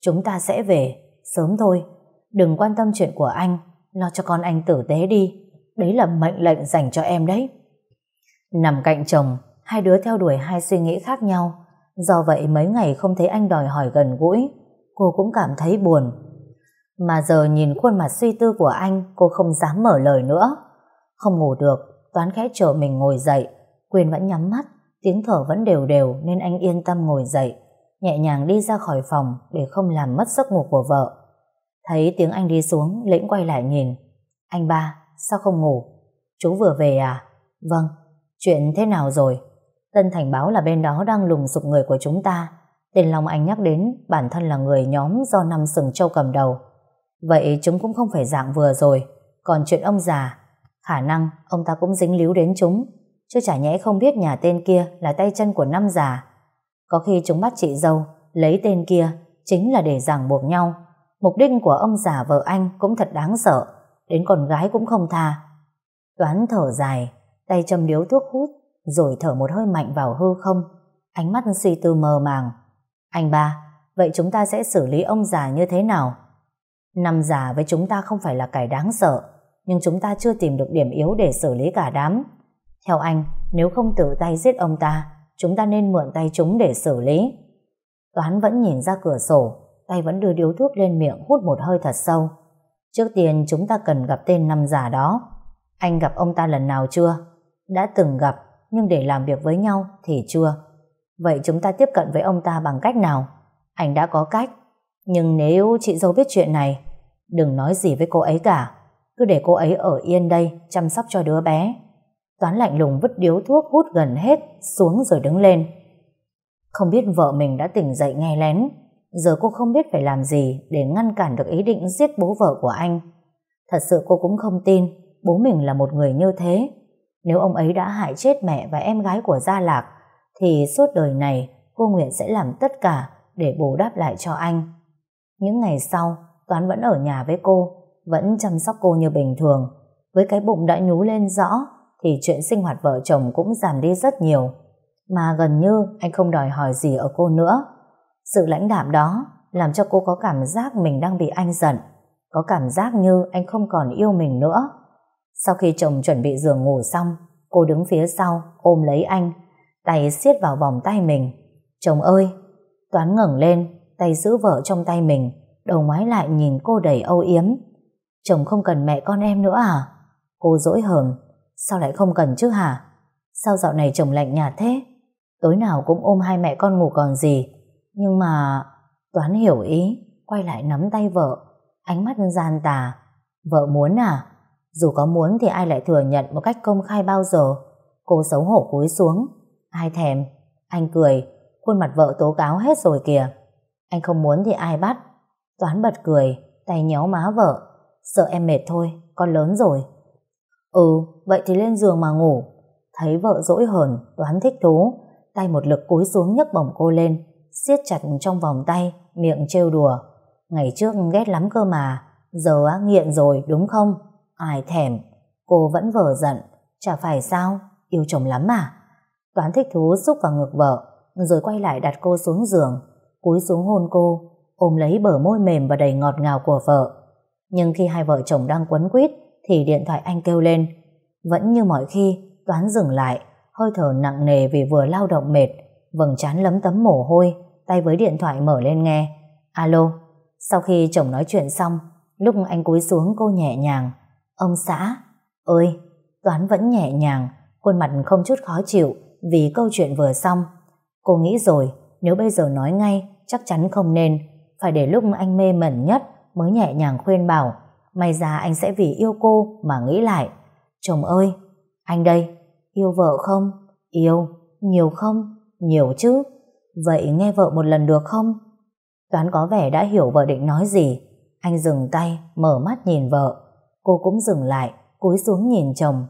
[SPEAKER 1] Chúng ta sẽ về, sớm thôi. Đừng quan tâm chuyện của anh, lo cho con anh tử tế đi. Đấy là mệnh lệnh dành cho em đấy. Nằm cạnh chồng, hai đứa theo đuổi hai suy nghĩ khác nhau. Do vậy mấy ngày không thấy anh đòi hỏi gần gũi, cô cũng cảm thấy buồn. Mà giờ nhìn khuôn mặt suy tư của anh, cô không dám mở lời nữa. Không ngủ được, Toán khẽ chờ mình ngồi dậy, Quyền vẫn nhắm mắt, tiếng thở vẫn đều đều nên anh yên tâm ngồi dậy, nhẹ nhàng đi ra khỏi phòng để không làm mất giấc ngủ của vợ. Thấy tiếng anh đi xuống, Lĩnh quay lại nhìn. Anh ba, sao không ngủ? Chú vừa về à? Vâng, chuyện thế nào rồi? Tân Thành báo là bên đó đang lùng sụp người của chúng ta. Tên Long Anh nhắc đến bản thân là người nhóm do năm sừng châu cầm đầu. Vậy chúng cũng không phải dạng vừa rồi. Còn chuyện ông già, khả năng ông ta cũng dính líu đến chúng. Chứ chả nhẽ không biết nhà tên kia là tay chân của năm già. Có khi chúng bắt chị dâu, lấy tên kia chính là để ràng buộc nhau. Mục đích của ông già vợ anh cũng thật đáng sợ. Đến con gái cũng không tha. Toán thở dài, tay châm điếu thuốc hút, rồi thở một hơi mạnh vào hư không. Ánh mắt suy tư mờ màng. Anh ba, vậy chúng ta sẽ xử lý ông già như thế nào? Năm già với chúng ta không phải là cải đáng sợ, nhưng chúng ta chưa tìm được điểm yếu để xử lý cả đám. Theo anh, nếu không tự tay giết ông ta, chúng ta nên mượn tay chúng để xử lý. Toán vẫn nhìn ra cửa sổ, tay vẫn đưa điếu thuốc lên miệng hút một hơi thật sâu. Trước tiên chúng ta cần gặp tên năm giả đó. Anh gặp ông ta lần nào chưa? Đã từng gặp, nhưng để làm việc với nhau thì chưa. Vậy chúng ta tiếp cận với ông ta bằng cách nào? Anh đã có cách. Nhưng nếu chị dâu biết chuyện này, đừng nói gì với cô ấy cả. Cứ để cô ấy ở yên đây, chăm sóc cho đứa bé. Toán lạnh lùng vứt điếu thuốc hút gần hết, xuống rồi đứng lên. Không biết vợ mình đã tỉnh dậy nghe lén. Giờ cô không biết phải làm gì để ngăn cản được ý định giết bố vợ của anh. Thật sự cô cũng không tin bố mình là một người như thế. Nếu ông ấy đã hại chết mẹ và em gái của Gia Lạc, thì suốt đời này cô nguyện sẽ làm tất cả để bù đắp lại cho anh. Những ngày sau, Toán vẫn ở nhà với cô, vẫn chăm sóc cô như bình thường. Với cái bụng đã nhú lên rõ, thì chuyện sinh hoạt vợ chồng cũng giảm đi rất nhiều. Mà gần như anh không đòi hỏi gì ở cô nữa. Sự lãnh đạm đó làm cho cô có cảm giác mình đang bị anh giận, có cảm giác như anh không còn yêu mình nữa. Sau khi chồng chuẩn bị giường ngủ xong, cô đứng phía sau, ôm lấy anh, tay siết vào vòng tay mình. Chồng ơi! Toán ngẩng lên, tay giữ vợ trong tay mình, đầu ngoái lại nhìn cô đầy âu yếm. Chồng không cần mẹ con em nữa à? Cô dỗi hờn, sao lại không cần chứ hả? Sao dạo này chồng lạnh nhạt thế? Tối nào cũng ôm hai mẹ con ngủ còn gì. Nhưng mà... Toán hiểu ý, quay lại nắm tay vợ. ánh mắt gian tà. Vợ muốn à? Dù có muốn thì ai lại thừa nhận một cách công khai bao giờ? Cô xấu hổ cúi xuống. Ai thèm? Anh cười, khuôn mặt vợ tố cáo hết rồi kìa. Anh không muốn thì ai bắt? Toán bật cười, tay nhéo má vợ. Sợ em mệt thôi, con lớn rồi. Ừ, vậy thì lên giường mà ngủ. Thấy vợ dỗi hờn, Toán thích thú. Tay một lực cúi xuống nhấc bổng cô lên, siết chặt trong vòng tay, miệng trêu đùa. Ngày trước ghét lắm cơ mà, giờ á nghiện rồi đúng không? Ai thèm, cô vẫn vờ giận, chả phải sao, yêu chồng lắm mà. Toán thích thú xúc vào ngực vợ, rồi quay lại đặt cô xuống giường, cúi xuống hôn cô, ôm lấy bờ môi mềm và đầy ngọt ngào của vợ. Nhưng khi hai vợ chồng đang quấn quýt, thì điện thoại anh kêu lên. Vẫn như mọi khi, Toán dừng lại, hơi thở nặng nề vì vừa lao động mệt, vầng trán lấm tấm mồ hôi, tay với điện thoại mở lên nghe. Alo, sau khi chồng nói chuyện xong, lúc anh cúi xuống cô nhẹ nhàng. Ông xã, ơi, Toán vẫn nhẹ nhàng, khuôn mặt không chút khó chịu vì câu chuyện vừa xong. Cô nghĩ rồi, nếu bây giờ nói ngay, chắc chắn không nên, phải để lúc anh mê mẩn nhất mới nhẹ nhàng khuyên bảo, may ra anh sẽ vì yêu cô mà nghĩ lại. Chồng ơi, anh đây, yêu vợ không? Yêu, nhiều không? Nhiều chứ. Vậy nghe vợ một lần được không? Toán có vẻ đã hiểu vợ định nói gì. Anh dừng tay, mở mắt nhìn vợ. Cô cũng dừng lại, cúi xuống nhìn chồng.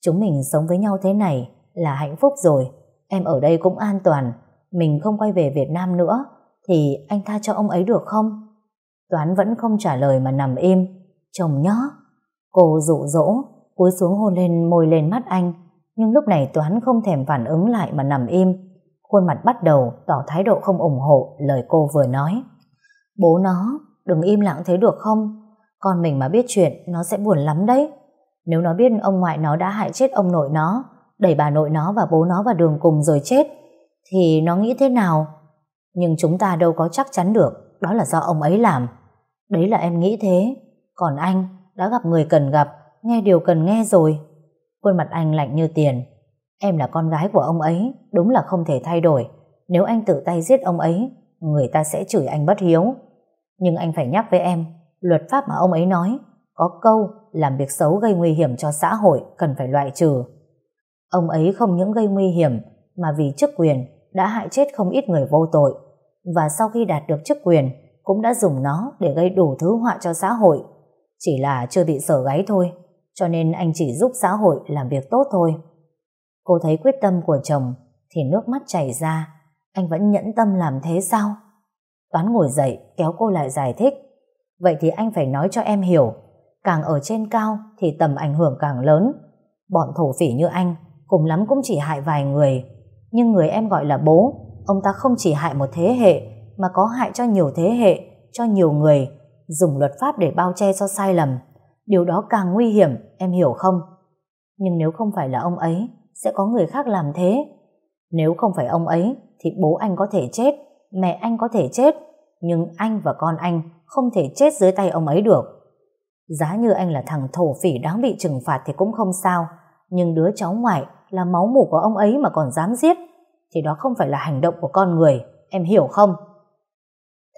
[SPEAKER 1] Chúng mình sống với nhau thế này là hạnh phúc rồi. Em ở đây cũng an toàn. Mình không quay về Việt Nam nữa thì anh tha cho ông ấy được không? Toán vẫn không trả lời mà nằm im. Chồng nhó. Cô dụ dỗ, cúi xuống hôn lên môi lên mắt anh. Nhưng lúc này Toán không thèm phản ứng lại mà nằm im. Khuôn mặt bắt đầu tỏ thái độ không ủng hộ lời cô vừa nói. Bố nó, đừng im lặng thế được không? Con mình mà biết chuyện, nó sẽ buồn lắm đấy. Nếu nó biết ông ngoại nó đã hại chết ông nội nó, đẩy bà nội nó và bố nó vào đường cùng rồi chết, thì nó nghĩ thế nào? Nhưng chúng ta đâu có chắc chắn được, đó là do ông ấy làm. Đấy là em nghĩ thế. Còn anh, đã gặp người cần gặp, nghe điều cần nghe rồi. Khuôn mặt anh lạnh như tiền. Em là con gái của ông ấy, đúng là không thể thay đổi. Nếu anh tự tay giết ông ấy, người ta sẽ chửi anh bất hiếu. Nhưng anh phải nhắc với em, luật pháp mà ông ấy nói, có câu làm việc xấu gây nguy hiểm cho xã hội cần phải loại trừ. Ông ấy không những gây nguy hiểm mà vì chức quyền đã hại chết không ít người vô tội và sau khi đạt được chức quyền cũng đã dùng nó để gây đủ thứ họa cho xã hội. Chỉ là chưa bị sở gáy thôi, cho nên anh chỉ giúp xã hội làm việc tốt thôi. Cô thấy quyết tâm của chồng thì nước mắt chảy ra, anh vẫn nhẫn tâm làm thế sao? Toán ngồi dậy, kéo cô lại giải thích Vậy thì anh phải nói cho em hiểu, Càng ở trên cao thì tầm ảnh hưởng càng lớn Bọn thổ phỉ như anh, Cùng lắm cũng chỉ hại vài người Nhưng người em gọi là bố, Ông ta không chỉ hại một thế hệ mà có hại cho nhiều thế hệ Cho nhiều người Dùng luật pháp để bao che cho sai lầm Điều đó càng nguy hiểm Em hiểu không Nhưng nếu không phải là ông ấy Sẽ có người khác làm thế Nếu không phải ông ấy Thì bố anh có thể chết Mẹ anh có thể chết Nhưng anh và con anh không thể chết dưới tay ông ấy được. Giá như anh là thằng thổ phỉ đáng bị trừng phạt thì cũng không sao, nhưng đứa cháu ngoại là máu mủ của ông ấy mà còn dám giết, thì đó không phải là hành động của con người, em hiểu không?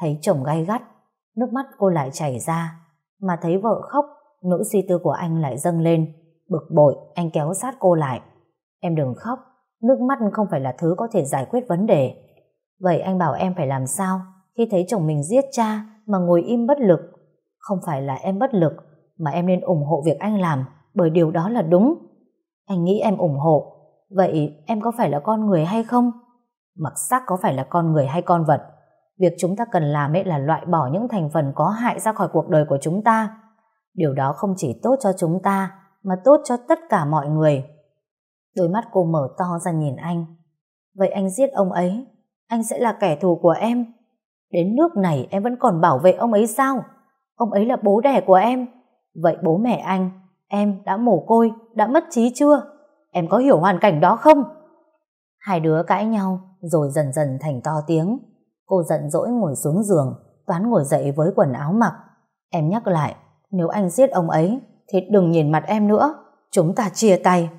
[SPEAKER 1] Thấy chồng gay gắt, nước mắt cô lại chảy ra, mà thấy vợ khóc, nỗi suy tư của anh lại dâng lên, bực bội, anh kéo sát cô lại. Em đừng khóc, nước mắt không phải là thứ có thể giải quyết vấn đề. Vậy anh bảo em phải làm sao khi thấy chồng mình giết cha mà ngồi im bất lực. Không phải là em bất lực, mà em nên ủng hộ việc anh làm, bởi điều đó là đúng. Anh nghĩ em ủng hộ, vậy em có phải là con người hay không? Mặc sắc có phải là con người hay con vật? Việc chúng ta cần làm ấy là loại bỏ những thành phần có hại ra khỏi cuộc đời của chúng ta. Điều đó không chỉ tốt cho chúng ta, mà tốt cho tất cả mọi người. Đôi mắt cô mở to ra nhìn anh. Vậy anh giết ông ấy, anh sẽ là kẻ thù của em. Đến nước này em vẫn còn bảo vệ ông ấy sao? Ông ấy là bố đẻ của em. Vậy bố mẹ anh, em đã mồ côi, đã mất trí chưa? Em có hiểu hoàn cảnh đó không? Hai đứa cãi nhau, rồi dần dần thành to tiếng. Cô giận dỗi ngồi xuống giường, Toán ngồi dậy với quần áo mặc. Em nhắc lại, nếu anh giết ông ấy, thì đừng nhìn mặt em nữa. Chúng ta chia tay.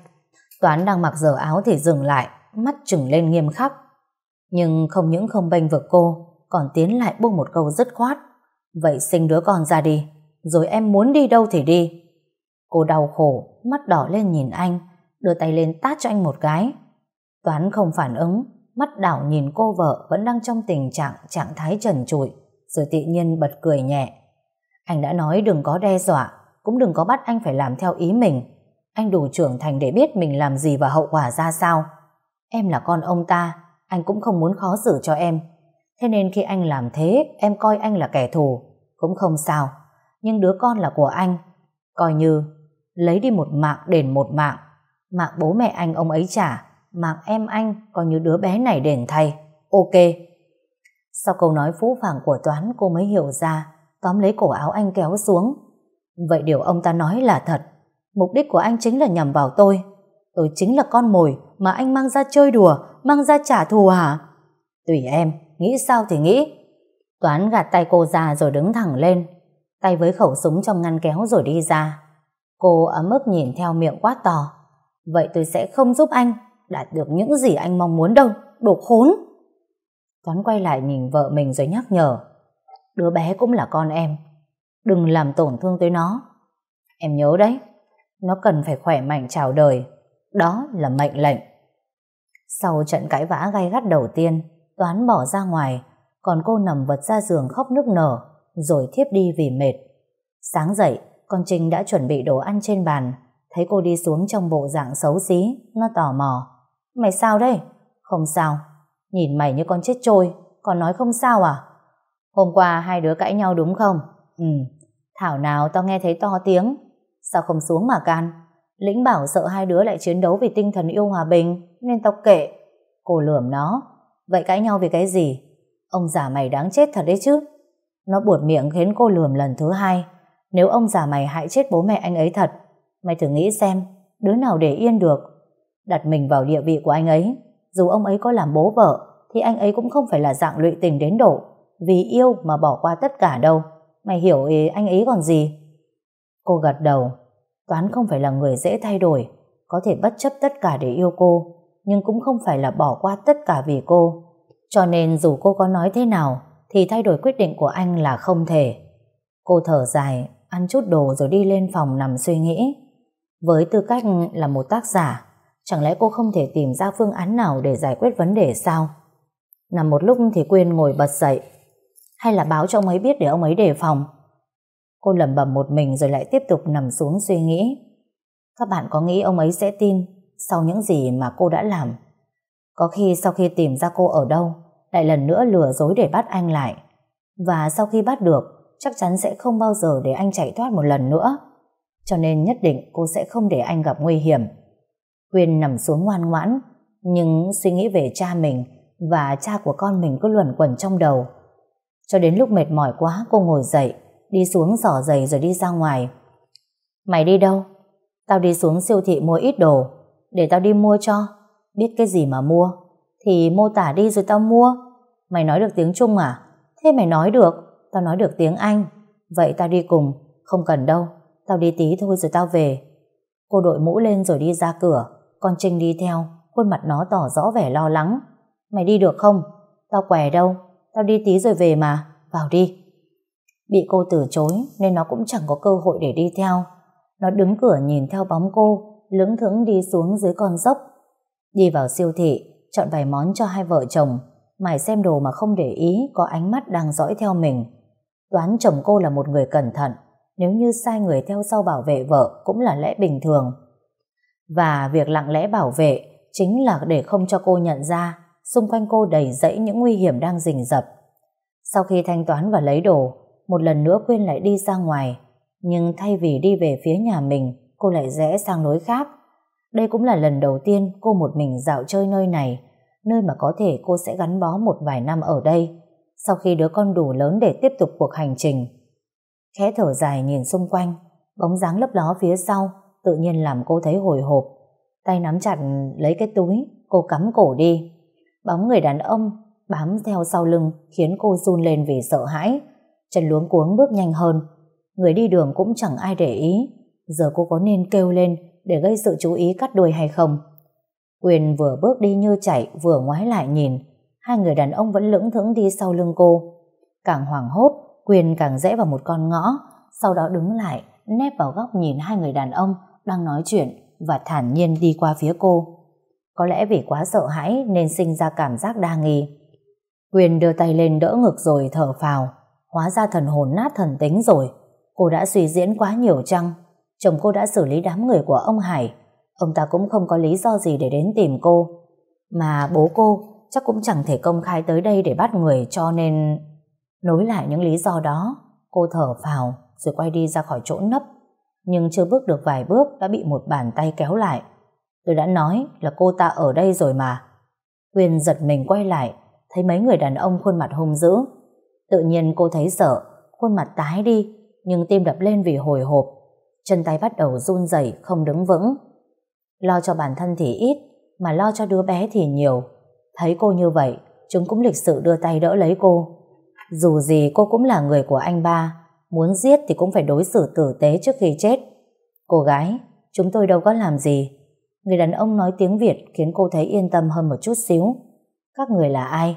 [SPEAKER 1] Toán đang mặc giờ áo thì dừng lại, mắt trừng lên nghiêm khắc. Nhưng không những không bênh vực cô, còn tiến lại buông một câu dứt khoát. Vậy sinh đứa con ra đi, rồi em muốn đi đâu thì đi. Cô đau khổ, mắt đỏ lên nhìn anh, đưa tay lên tát cho anh một cái. Toán không phản ứng, mắt đảo nhìn cô vợ vẫn đang trong tình trạng trạng thái trần trụi, rồi tự nhiên bật cười nhẹ. Anh đã nói đừng có đe dọa, cũng đừng có bắt anh phải làm theo ý mình. Anh đủ trưởng thành để biết mình làm gì và hậu quả ra sao. Em là con ông ta, anh cũng không muốn khó xử cho em. Thế nên khi anh làm thế, em coi anh là kẻ thù, cũng không sao. Nhưng đứa con là của anh, coi như lấy đi một mạng đền một mạng. Mạng bố mẹ anh ông ấy trả, mạng em anh coi như đứa bé này đền thay. Ok. Sau câu nói phũ phàng của Toán cô mới hiểu ra, tóm lấy cổ áo anh kéo xuống. Vậy điều ông ta nói là thật. Mục đích của anh chính là nhằm vào tôi. Tôi chính là con mồi mà anh mang ra chơi đùa, mang ra trả thù hả? Tùy em, nghĩ sao thì nghĩ. Toán gạt tay cô ra rồi đứng thẳng lên, tay với khẩu súng trong ngăn kéo rồi đi ra. Cô ấm ức nhìn theo miệng quát to. Vậy tôi sẽ không giúp anh đạt được những gì anh mong muốn đâu, đồ khốn. Toán quay lại nhìn vợ mình rồi nhắc nhở. Đứa bé cũng là con em. Đừng làm tổn thương tới nó. Em nhớ đấy, nó cần phải khỏe mạnh chào đời. Đó là mệnh lệnh. Sau trận cãi vã gay gắt đầu tiên, Toán bỏ ra ngoài, còn cô nằm vật ra giường khóc nức nở, rồi thiếp đi vì mệt. Sáng dậy, con Trinh đã chuẩn bị đồ ăn trên bàn, thấy cô đi xuống trong bộ dạng xấu xí, nó tò mò. Mày sao đây? Không sao. Nhìn mày như con chết trôi, còn nói không sao à? Hôm qua hai đứa cãi nhau đúng không? Ừ. Thảo nào tao nghe thấy to tiếng. Sao không xuống mà can? Lĩnh bảo sợ hai đứa lại chiến đấu vì tinh thần yêu hòa bình, nên tao kệ. Cô lườm nó. Vậy cãi nhau vì cái gì? Ông già mày đáng chết thật đấy chứ. Nó buột miệng khiến cô lườm lần thứ hai. Nếu ông già mày hại chết bố mẹ anh ấy thật, mày thử nghĩ xem, đứa nào để yên được. Đặt mình vào địa vị của anh ấy, dù ông ấy có làm bố vợ, thì anh ấy cũng không phải là dạng lụy tình đến độ, vì yêu mà bỏ qua tất cả đâu. Mày hiểu ý anh ấy còn gì? Cô gật đầu, Toán không phải là người dễ thay đổi, có thể bất chấp tất cả để yêu cô, nhưng cũng không phải là bỏ qua tất cả vì cô. Cho nên dù cô có nói thế nào, thì thay đổi quyết định của anh là không thể. Cô thở dài, ăn chút đồ rồi đi lên phòng nằm suy nghĩ. Với tư cách là một tác giả, chẳng lẽ cô không thể tìm ra phương án nào để giải quyết vấn đề sao? Nằm một lúc thì Quyên ngồi bật dậy. Hay là báo cho ông ấy biết để ông ấy đề phòng? Cô lẩm bẩm một mình rồi lại tiếp tục nằm xuống suy nghĩ. Các bạn có nghĩ ông ấy sẽ tin sau những gì mà cô đã làm? Có khi sau khi tìm ra cô ở đâu, lại lần nữa lừa dối để bắt anh lại. Và sau khi bắt được, chắc chắn sẽ không bao giờ để anh chạy thoát một lần nữa. Cho nên nhất định cô sẽ không để anh gặp nguy hiểm. Quyên nằm xuống ngoan ngoãn, nhưng suy nghĩ về cha mình và cha của con mình cứ luẩn quẩn trong đầu. Cho đến lúc mệt mỏi quá cô ngồi dậy, đi xuống giỏ giày rồi đi ra ngoài. Mày đi đâu? Tao đi xuống siêu thị mua ít đồ, để tao đi mua cho. Biết cái gì mà mua, thì mô tả đi rồi tao mua. Mày nói được tiếng Trung à? Thế mày nói được, tao nói được tiếng Anh. Vậy tao đi cùng, không cần đâu, tao đi tí thôi rồi tao về. Cô đội mũ lên rồi đi ra cửa, con Trinh đi theo, khuôn mặt nó tỏ rõ vẻ lo lắng. Mày đi được không? Tao què đâu, tao đi tí rồi về mà, vào đi. Bị cô từ chối nên nó cũng chẳng có cơ hội để đi theo. Nó đứng cửa nhìn theo bóng cô, lững thững đi xuống dưới con dốc. Đi vào siêu thị, chọn vài món cho hai vợ chồng, mải xem đồ mà không để ý có ánh mắt đang dõi theo mình. Toán chồng cô là một người cẩn thận, nếu như sai người theo sau bảo vệ vợ cũng là lẽ bình thường. Và việc lặng lẽ bảo vệ chính là để không cho cô nhận ra xung quanh cô đầy rẫy những nguy hiểm đang rình rập. Sau khi thanh toán và lấy đồ, một lần nữa Quyên lại đi ra ngoài, nhưng thay vì đi về phía nhà mình, cô lại rẽ sang lối khác. Đây cũng là lần đầu tiên cô một mình dạo chơi nơi này, nơi mà có thể cô sẽ gắn bó một vài năm ở đây, sau khi đứa con đủ lớn để tiếp tục cuộc hành trình. Khẽ thở dài nhìn xung quanh, bóng dáng lấp ló phía sau, tự nhiên làm cô thấy hồi hộp. Tay nắm chặt lấy cái túi, cô cắm cổ đi. Bóng người đàn ông bám theo sau lưng khiến cô run lên vì sợ hãi. chân luống cuống bước nhanh hơn. Người đi đường cũng chẳng ai để ý. Giờ cô có nên kêu lên để gây sự chú ý cắt đuôi hay không? Quyền vừa bước đi như chạy vừa ngoái lại nhìn. Hai người đàn ông vẫn lững thững đi sau lưng cô. Càng hoảng hốt, Quyền càng rẽ vào một con ngõ, sau đó đứng lại, nép vào góc nhìn hai người đàn ông đang nói chuyện và thản nhiên đi qua phía cô. Có lẽ vì quá sợ hãi nên sinh ra cảm giác đa nghi. Quyền đưa tay lên đỡ ngực rồi thở phào. Hóa ra thần hồn nát thần tính rồi. Cô đã suy diễn quá nhiều chăng? Chồng cô đã xử lý đám người của ông Hải. Ông ta cũng không có lý do gì để đến tìm cô. Mà bố cô chắc cũng chẳng thể công khai tới đây để bắt người cho nên... Nối lại những lý do đó, cô thở phào rồi quay đi ra khỏi chỗ nấp. Nhưng chưa bước được vài bước đã bị một bàn tay kéo lại. Tôi đã nói là cô ta ở đây rồi mà. Quyên giật mình quay lại, thấy mấy người đàn ông khuôn mặt hung dữ. Tự nhiên cô thấy sợ, khuôn mặt tái đi, nhưng tim đập lên vì hồi hộp. Chân tay bắt đầu run rẩy không đứng vững. Lo cho bản thân thì ít, mà lo cho đứa bé thì nhiều. Thấy cô như vậy, chúng cũng lịch sự đưa tay đỡ lấy cô. Dù gì cô cũng là người của anh ba, muốn giết thì cũng phải đối xử tử tế trước khi chết. Cô gái, chúng tôi đâu có làm gì. Người đàn ông nói tiếng Việt khiến cô thấy yên tâm hơn một chút xíu. Các người là ai?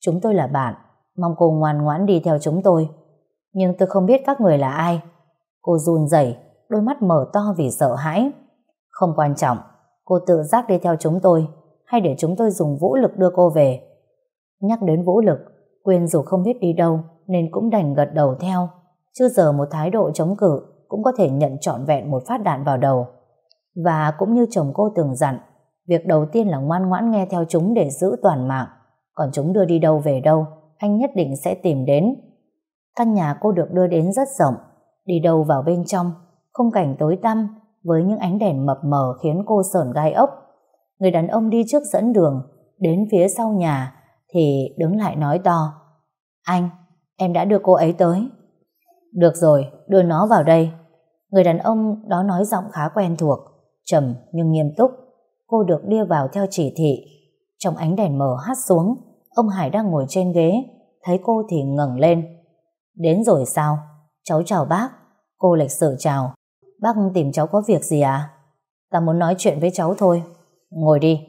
[SPEAKER 1] Chúng tôi là bạn, mong cô ngoan ngoãn đi theo chúng tôi. Nhưng tôi không biết các người là ai. Cô run rẩy, đôi mắt mở to vì sợ hãi. Không quan trọng, cô tự giác đi theo chúng tôi, hay để chúng tôi dùng vũ lực đưa cô về. Nhắc đến vũ lực, Quyên dù không biết đi đâu, nên cũng đành gật đầu theo. Chưa giờ một thái độ chống cự cũng có thể nhận trọn vẹn một phát đạn vào đầu. Và cũng như chồng cô từng dặn, việc đầu tiên là ngoan ngoãn nghe theo chúng để giữ toàn mạng. Còn chúng đưa đi đâu về đâu, anh nhất định sẽ tìm đến. Căn nhà cô được đưa đến rất rộng, đi đâu vào bên trong, không cảnh tối tăm với những ánh đèn mập mờ khiến cô sởn gai ốc. Người đàn ông đi trước dẫn đường, đến phía sau nhà thì đứng lại nói to. Anh, em đã đưa cô ấy tới. Được rồi, đưa nó vào đây. Người đàn ông đó nói giọng khá quen thuộc, trầm nhưng nghiêm túc. Cô được đưa vào theo chỉ thị. Trong ánh đèn mờ hắt xuống, ông Hải đang ngồi trên ghế, thấy cô thì ngẩng lên. Đến rồi sao? Cháu chào bác. Cô lịch sự chào. Bác tìm cháu có việc gì à? Ta muốn nói chuyện với cháu thôi. Ngồi đi.